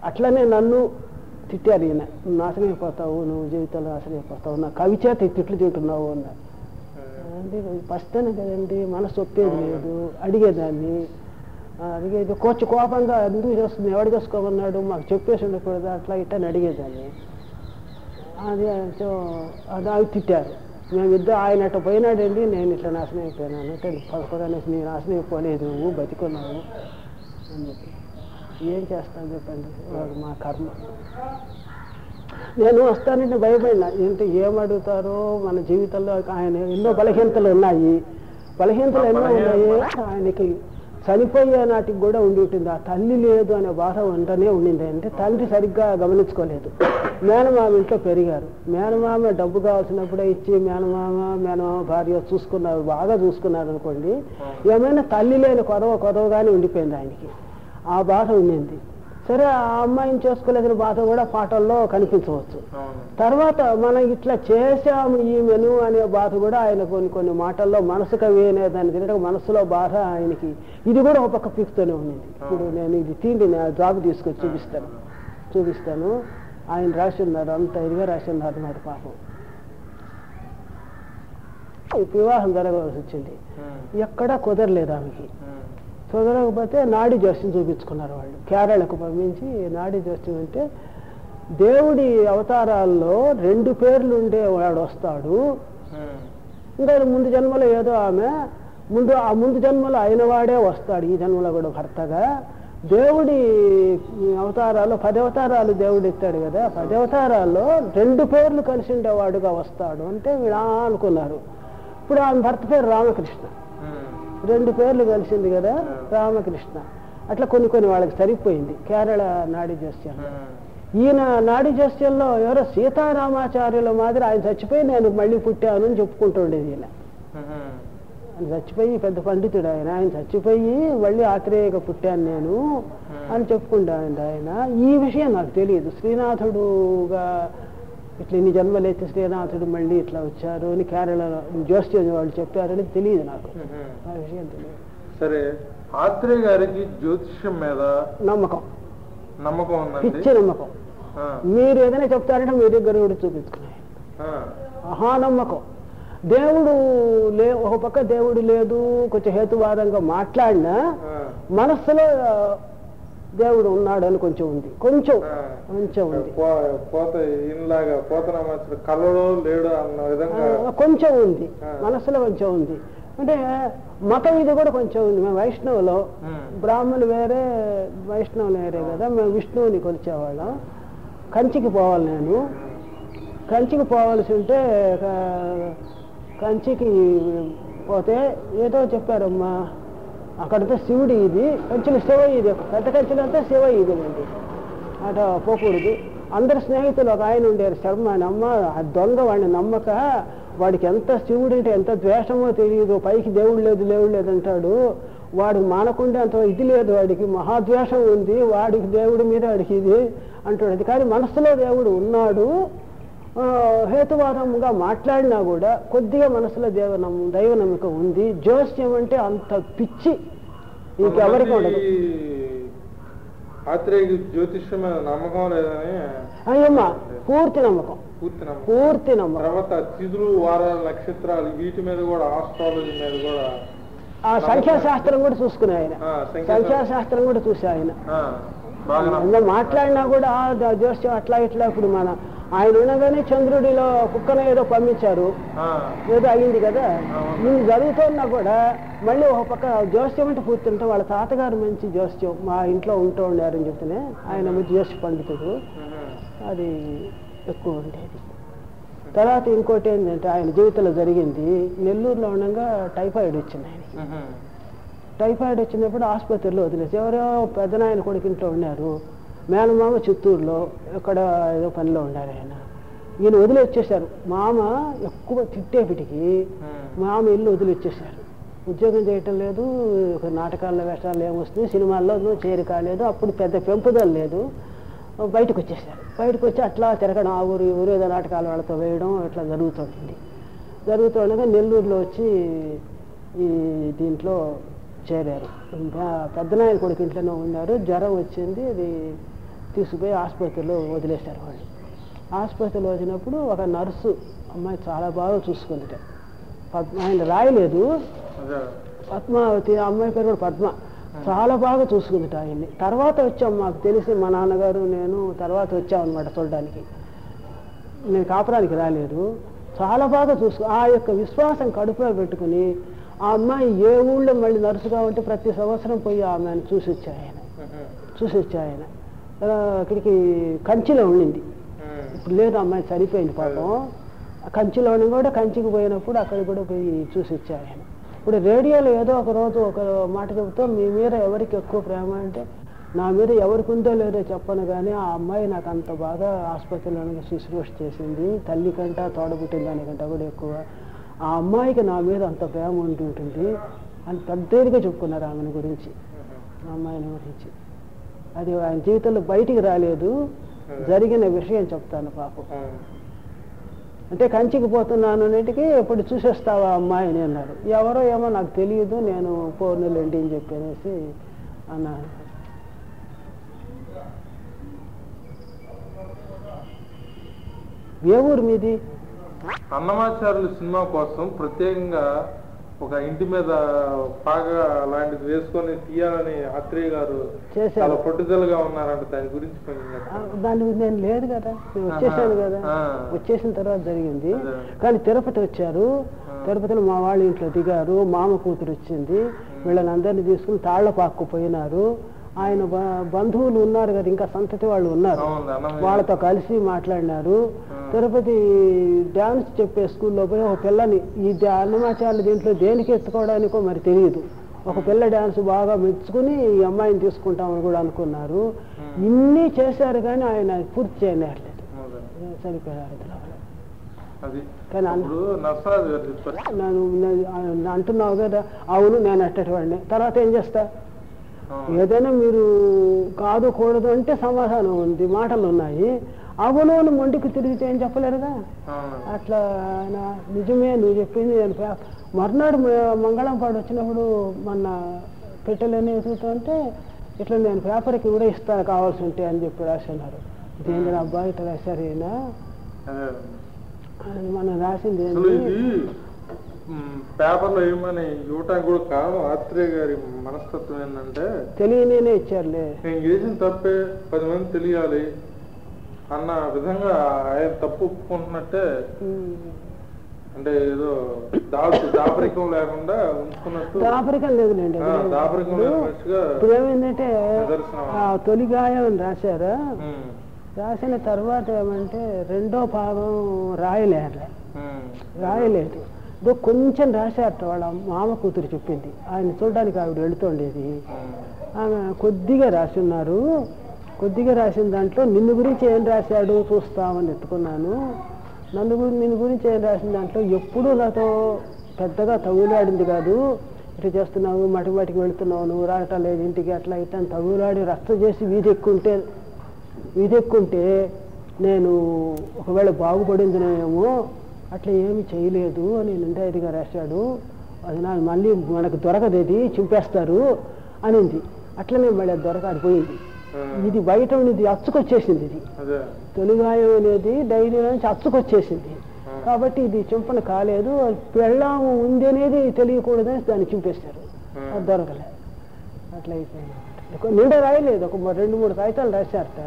అట్లనే నన్ను తిట్టారు ఈయన "నువ్వు నాశనం అయిపోతావు నువ్వు జీవితంలో నాశనం అయిపోతావు నా కవి చేత తిట్లు తింటున్నావు అన్నారు అంటే పస్తేనే కదండి మనసు ఒప్పేది లేదు అడిగేదాన్ని. అడిగేది కొంచెం కోపంగా ఎందుకు చేస్తుంది ఎవడు చేసుకోమన్నాడు మాకు చెప్పేసి ఉండకూడదు అట్లా ఇట్లా అని అడిగేదాన్ని. అది అది అవి తిట్టారు. మేమిద్దరు ఆయన అట్లా పోయినాడండి నేను ఇట్లా నాశనం అయిపోయినాను. అంటే పదకొండనేసి నేను నాశనం అయిపోలేదు నువ్వు బతికున్నావు అని చెప్పి. ఏం చేస్తాను చెప్పండి? వాడు మా కర్మ. నేను వస్తానంటే భయపడినా. ఏంటి ఏమడుగుతారో మన జీవితంలో ఆయన ఎన్నో బలహీనతలు ఉన్నాయి. బలహీనతలు ఎన్నో ఉన్నాయి. ఆయనకి చనిపోయే నాటికి కూడా ఉండి ఉంటుంది ఆ తల్లి లేదు అనే బాధ వెంటనే ఉండింది. అంటే తండ్రి సరిగ్గా గమనించుకోలేదు. మేనమామ ఇంట్లో పెరిగారు. మేనమామ డబ్బు కావాల్సినప్పుడే ఇచ్చి మేనమామ మేనమామ భార్య చూసుకున్నారు బాగా చూసుకున్నారు అనుకోండి. ఏమైనా తల్లి లేని కొరవ కొరవగానే ఉండిపోయింది ఆయనకి. ఆ బాధ ఉండింది. సరే ఆ అమ్మాయిని చేసుకోలేదని బాధ కూడా పాటల్లో కనిపించవచ్చు. తర్వాత మనం ఇట్లా చేశాము ఈమెను అనే బాధ కూడా ఆయన కొన్ని కొన్ని మాటల్లో మనసు కవి అనే దాని తినడం మనసులో బాధ ఆయనకి. ఇది కూడా ఒక పక్క పీకుతూనే ఉండింది. ఇప్పుడు నేను ఇది తీండి నా జాబ్ తీసుకొచ్చి చూపిస్తాను. చూపిస్తాను. ఆయన రాసి ఉన్నారు అంత ఇదిగా రాసి ఉన్నారు అన్నమాట పాపం వివాహం జరగవలసి వచ్చింది. ఎక్కడా కుదరలేదు ఆమెకి. ఉమ్. కుదరకపోతే నాడి జోస్యం చూపించుకున్నారు వాళ్ళు కేరళకు పంపించి నాడి జోస్యం అంటే దేవుడి అవతారాల్లో రెండు పేర్లు ఉండే వాడు వస్తాడు ఉమ్. ఇంకా ముందు జన్మలో ఏదో ఆమె ముందు ఆ ముందు జన్మలో అయిన వాడే వస్తాడు ఈ జన్మలో కూడా భర్తగా దేవుడి అవతారాలు పది అవతారాలు దేవుడు ఎత్తాడు కదా పది అవతారాల్లో రెండు పేర్లు కలిసి ఉండేవాడుగా వస్తాడు అంటే వీళ్ళు అనుకున్నారు ఇప్పుడు ఆమె భర్త పేరు రామకృష్ణ. రెండు పేర్లు కలిసింది కదా రామకృష్ణ. అట్లా కొన్ని కొన్ని వాళ్ళకి సరిపోయింది. కేరళ నాడి జోస్యం. ఉమ్. ఈయన నాడి జోస్యంలో ఎవరో సీతారామాచార్యుల మాదిరి ఆయన చచ్చిపోయి నేను మళ్ళీ పుట్టాను అని చెప్పుకుంటుండేది ఈయన. ఆయన చచ్చిపోయి పెద్ద పండితుడు ఆయన. ఆయన చచ్చిపోయి మళ్ళీ ఆత్రేయగా పుట్టాను నేను అని చెప్పుకుంటాను ఆయన. ఈ విషయం నాకు తెలియదు. శ్రీనాథుడుగా ఇట్లా ఇన్ని జన్మలు ఎత్తి శ్రీనాథుడు మళ్ళీ ఇట్లా వచ్చారు అని కేరళలో జోస్యం వాళ్ళు చెప్పారని తెలియదు నాకు. ఆ విషయం తెలియదు. సరే ఆత్రేయ గారికి జ్యోతిష్యం మీద నమ్మకం. నమ్మకం పిచ్చి నమ్మకం. మీరు ఏదైనా చెప్తారంటే మీ దగ్గర కూడా చూపించుకున్నాయి. ఆ, మహానమ్మకం దేవుడు లే ఒక పక్క దేవుడు లేదు కొంచెం హేతువాదంగా మాట్లాడినా మనస్సులో దేవుడు ఉన్నాడు అని కొంచెం ఉంది. కొంచెం. కొంచెం ఉంది. కళ్ళలో లేడు అన్న విధంగా కొంచెం ఉంది. మనసులో కొంచెం ఉంది. అంటే మతం ఇది కూడా కొంచెం ఉంది. మేము వైష్ణవులో బ్రాహ్మణులు వేరే వైష్ణవులు వేరే కదా మేము విష్ణువుని కొలిచేవాళ్ళం. కంచికి పోవాలి నేను. కంచికి పోవాల్సి ఉంటే కంచికి పోతే ఏదో చెప్పారమ్మా. అక్కడితో శివుడి ఇది కంచిలో శివ ఇది పెద్ద కంచెలంతా అంతా శివ ఇది అండి అట పోకూడదు. అందరు స్నేహితులు ఒక ఆయన ఉండేరు శర్మ అని అమ్మ ఆ దొంగ వాడిని నమ్మక వాడికి ఎంత శివుడు అంటే ఎంత ద్వేషమో తెలియదు పైకి దేవుడు లేదు లేవుడు లేదంటాడు వాడు వాడికి మానకుండా అంత ఇది లేదు వాడికి మహాద్వేషం ఉంది వాడికి దేవుడి మీద వాడికి ఇది అంటాడు. అది కానీ మనసులో దేవుడు ఉన్నాడు ఆ, హేతువాదంగా మాట్లాడినా కూడా కొద్దిగా మనసులో దేవ నమ్మ దైవ నమ్మకం ఉంది. జోస్యం అంటే అంత పిచ్చి ఇంకెవరికి ఉండదు. జ్యోతిష్యం నమ్మకం లేదని అయ్యమ్మ పూర్తి నమ్మకం. పూర్తి నమ్మకం. పూర్తి నమ్మకం. తర్వాత తిథులు వారాలు నక్షత్రాలు వీటి మీద కూడా ఆస్ట్రాలజీ మీద కూడా ఆ సంఖ్యాశాస్త్రం కూడా చూసుకునే ఆయన. సంఖ్యాశాస్త్రం. కూడా చూసే ఆయన. మాట్లాడినా కూడా జోస్యం అట్లా ఇట్లా ఇప్పుడు మన ఆయన ఉండగానే చంద్రుడిలో కుక్కన ఏదో పంపించారు. ఏదో అయింది కదా. ఇన్ని జరుగుతున్నా కూడా మళ్ళీ ఒక పక్క జోస్యం అంటే పూర్తి ఉంటే వాళ్ళ తాతగారు మంచి జోస్యం మా ఇంట్లో ఉంటూ ఉండారని చెప్తేనే ఆయన మంచి జోస్య పండితుడు. అది ఎక్కువ ఉండేది. తర్వాత ఇంకోటి ఏంటంటే ఆయన జీవితంలో జరిగింది. నెల్లూరులో ఉండగా టైఫాయిడ్ వచ్చింది ఆయనకి. ఉహు, టైఫాయిడ్ వచ్చినప్పుడు ఆసుపత్రిలో వదిలేసి ఎవరో పెద్దనాయన కొడుకు ఇంట్లో ఉన్నారు. మేనమామ చిత్తూరులో ఎక్కడ ఏదో పనిలో ఉన్నారు ఆయన. ఈయన వదిలి వచ్చేసారు మామ ఎక్కువ తిట్టేపిటికి మామ ఇల్లు వదిలి వచ్చేసారు ఉద్యోగం చేయటం లేదు ఒక నాటకాల్లో వేషాలు ఏమొస్తుంది సినిమాల్లో చేరి కాలేదు అప్పుడు పెద్ద పెంపుదల లేదు. బయటకు వచ్చేసారు బయటకు వచ్చి అట్లా తిరగడం ఆ ఊరు ఊరు ఏదో నాటకాలు వాళ్ళతో వేయడం ఇట్లా జరుగుతుంటుంది జరుగుతుండగా నెల్లూరులో వచ్చి ఈ దీంట్లో చేరారు. పెద్దనాయన కొడుకు ఇంట్లోనే ఉన్నారు. జ్వరం వచ్చింది. అది తీసుకుపోయి ఆసుపత్రిలో వదిలేశారు వాళ్ళు. ఆసుపత్రిలో వచ్చినప్పుడు ఒక నర్సు అమ్మాయి చాలా బాగా చూసుకుందిట పద్మ ఆయన రాయలేదు. పద్మావతి ఆ అమ్మాయి పేరు కూడా పద్మ. చాలా బాగా చూసుకుందిట ఆయన్ని. తర్వాత వచ్చాం మాకు తెలిసి మా నాన్నగారు నేను తర్వాత వచ్చామన్నమాట చూడడానికి. నేను కాపురానికి రాలేదు. చాలా బాగా చూసుకో ఆ యొక్క విశ్వాసం కడుపులో పెట్టుకుని ఆ అమ్మాయి ఏ ఊళ్ళో మళ్ళీ నర్సుగా ఉంటే ప్రతి సంవత్సరం పోయి ఆమెను చూసి ఉహు, చూసి ఆ, అక్కడికి కంచిలో ఉండింది. ఇప్పుడు లేదు అమ్మాయి చనిపోయింది పాపం. కంచిలో ఉండి కూడా కంచికి పోయినప్పుడు అక్కడ కూడా పోయి చూసి వచ్చారు ఆయన ఇప్పుడు రేడియోలో ఏదో ఒక రోజు ఒక మాట చెబుతూ మీ మీద ఎవరికి ఎక్కువ ప్రేమ అంటే నా మీద ఎవరికి ఉందో లేదో చెప్పను కానీ ఆ అమ్మాయి నాకు అంత బాగా ఆసుపత్రిలో శుశ్రూష చేసింది. తల్లి కంట తోడబుట్టిన దానికంట కూడా ఎక్కువ. ఆ అమ్మాయికి నా మీద అంత ప్రేమ ఉంటుంటుంది అని పెద్దదిగా చెప్పుకున్నారు ఆమెను గురించి. ఆ అమ్మాయిని గురించి. అది ఆయన జీవితంలో బయటికి రాలేదు. జరిగిన విషయం చెప్తాను పాపం. అంటే కంచికి పోతున్నాను అన్నిటికీ ఎప్పుడు చూసేస్తావా అమ్మాయి అని అన్నారు. ఎవరో ఏమో నాకు తెలియదు నేను పోనులేండి అని చెప్పనేసి అన్నాను. ఏ ఊరు మీది? అన్నమాచార్యులు సినిమా కోసం ప్రత్యేకంగా ఒక ఇంటి మీద పాగా లాంటిది వేసుకొని తీయాలని ఆత్రేయ గారు. చాలా పట్టుదలగా ఉన్నారంట దాని గురించి. దాని గురించి నేను లేదు కదా వచ్చేసాను. కదా. వచ్చేసిన తర్వాత జరిగింది. కానీ తిరుపతి వచ్చారు. తిరుపతిలో మా వాళ్ళ ఇంట్లో దిగారు మామ కూతురు వచ్చింది వీళ్ళని అందరినీ తీసుకుని తాళ్ళపాక్కు పోయినారు ఆయన బంధువులు ఉన్నారు కదా ఇంకా సంతతి వాళ్ళు ఉన్నారు. వాళ్ళతో కలిసి మాట్లాడినారు. తిరుపతి డ్యాన్స్ చెప్పే స్కూల్లో పోయి ఒక పిల్లని ఈ అన్నమాచార్యులు దీంట్లో దేనికి ఎత్తుకోవడానికో మరి తెలియదు. ఒక పిల్ల డ్యాన్స్ బాగా మెచ్చుకుని ఈ అమ్మాయిని తీసుకుంటామని కూడా అనుకున్నారు. ఇన్ని చేశారు కానీ ఆయన పూర్తి చేయలేట్లేదు అవును. చనిపోయారు నన్ను అంటున్నావు కదా అవును నేను అట్టేవాడిని తర్వాత ఏం చేస్తా. ఏదైనా మీరు కాదు కూడదు అంటే సమాధానం ఉంది మాటలు ఉన్నాయి. అవలోను మొండికి తిరిగితే ఏం చెప్పలేరుగా? అట్లా ఆయన నిజమే నువ్వు చెప్పింది నేను మర్నాడు మంగళంపాడు వచ్చినప్పుడు మొన్న పెట్టెలని ఎదుగుతుంటే ఇట్లా నేను పేపర్కి కూడా ఇస్తా కావాల్సి ఉంటే అని చెప్పి రాస్తున్నారు దేని అబ్బా ఇట్లా రాశారు ఈయన మనం రాసింది పేపర్లో ఏమని ఇవ్వటానికి కూడా కారణం ఆత్రేయ గారి మనస్తత్వం ఏంటంటే తెలియనే ఇచ్చారులే. నేను చేసిన తప్పే పది మంది తెలియాలి అన్న విధంగా ఆయన తప్పు ఒప్పుకుంటున్నట్టే. అంటే ఏదో దాపు దాపరికం లేకుండా ఉంచుకున్నట్టు. దాపరికం లేదులేండి. ఆ, దాపరికం ఇప్పుడు ఏమైందంటే నిదర్శనం. ఆ తొలి గాయం అని రాశారు రాసిన తర్వాత ఏమంటే రెండో భాగం రాయలేరు రాయలేదు. ఇదో కొంచెం రాశారట వాళ్ళ మామ కూతురు చెప్పింది. ఆయన చూడడానికి ఆవిడ వెళుతుండేది ఆమె కొద్దిగా రాసి ఉన్నారు కొద్దిగా రాసిన దాంట్లో నిన్ను గురించి ఏం రాశాడు చూస్తామని ఎత్తుకున్నాను. నన్ను గురి- నిన్ను గురించి ఏం రాసిన దాంట్లో ఎప్పుడూ నాతో పెద్దగా తగులాడింది కాదు. ఇట్లా చేస్తున్నావు? మటి మటికి వెళుతున్నావు? నువ్వు రావటం లేదు ఇంటికి అట్లా ఇట్లా తగులాడి రక్త చేసి వీధి ఎక్కుంటే వీధి ఎక్కుంటే నేను ఒకవేళ బాగుపడిందినేమో అట్లా ఏమి చేయలేదు అని నిండాయితీగా రాశాడు. అది నా మళ్ళీ మనకు దొరకదు ఇది చింపేస్తారు అనింది. అట్లనే మళ్ళీ అది దొరకది పోయింది. ఇది బయట ఉన్నది అచ్చుకొచ్చేసింది ఇది. అదే. తొలిగాయం అనేది డైరీలో నుంచి అచ్చుకొచ్చేసింది. కాబట్టి ఇది చింపన కాలేదు. పెళ్ళాము ఉంది అనేది తెలియకూడదని దాన్ని చింపేస్తారు అది దొరకలే. అట్లా అయిపోయింది ఒక నిండా రాయలేదు. ఒక రెండు మూడు కాగితాలు రాశారట.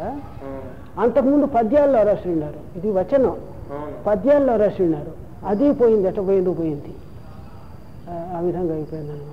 అంతకుముందు పద్యాల్లో రాసి ఉన్నారు. ఇది వచనం. పద్యాల్లో రాసి ఉన్నారు అది పోయింది ఎట్ట పోయిందో పోయింది. ఆ- ఆ విధంగా అయిపోయింది అనమాట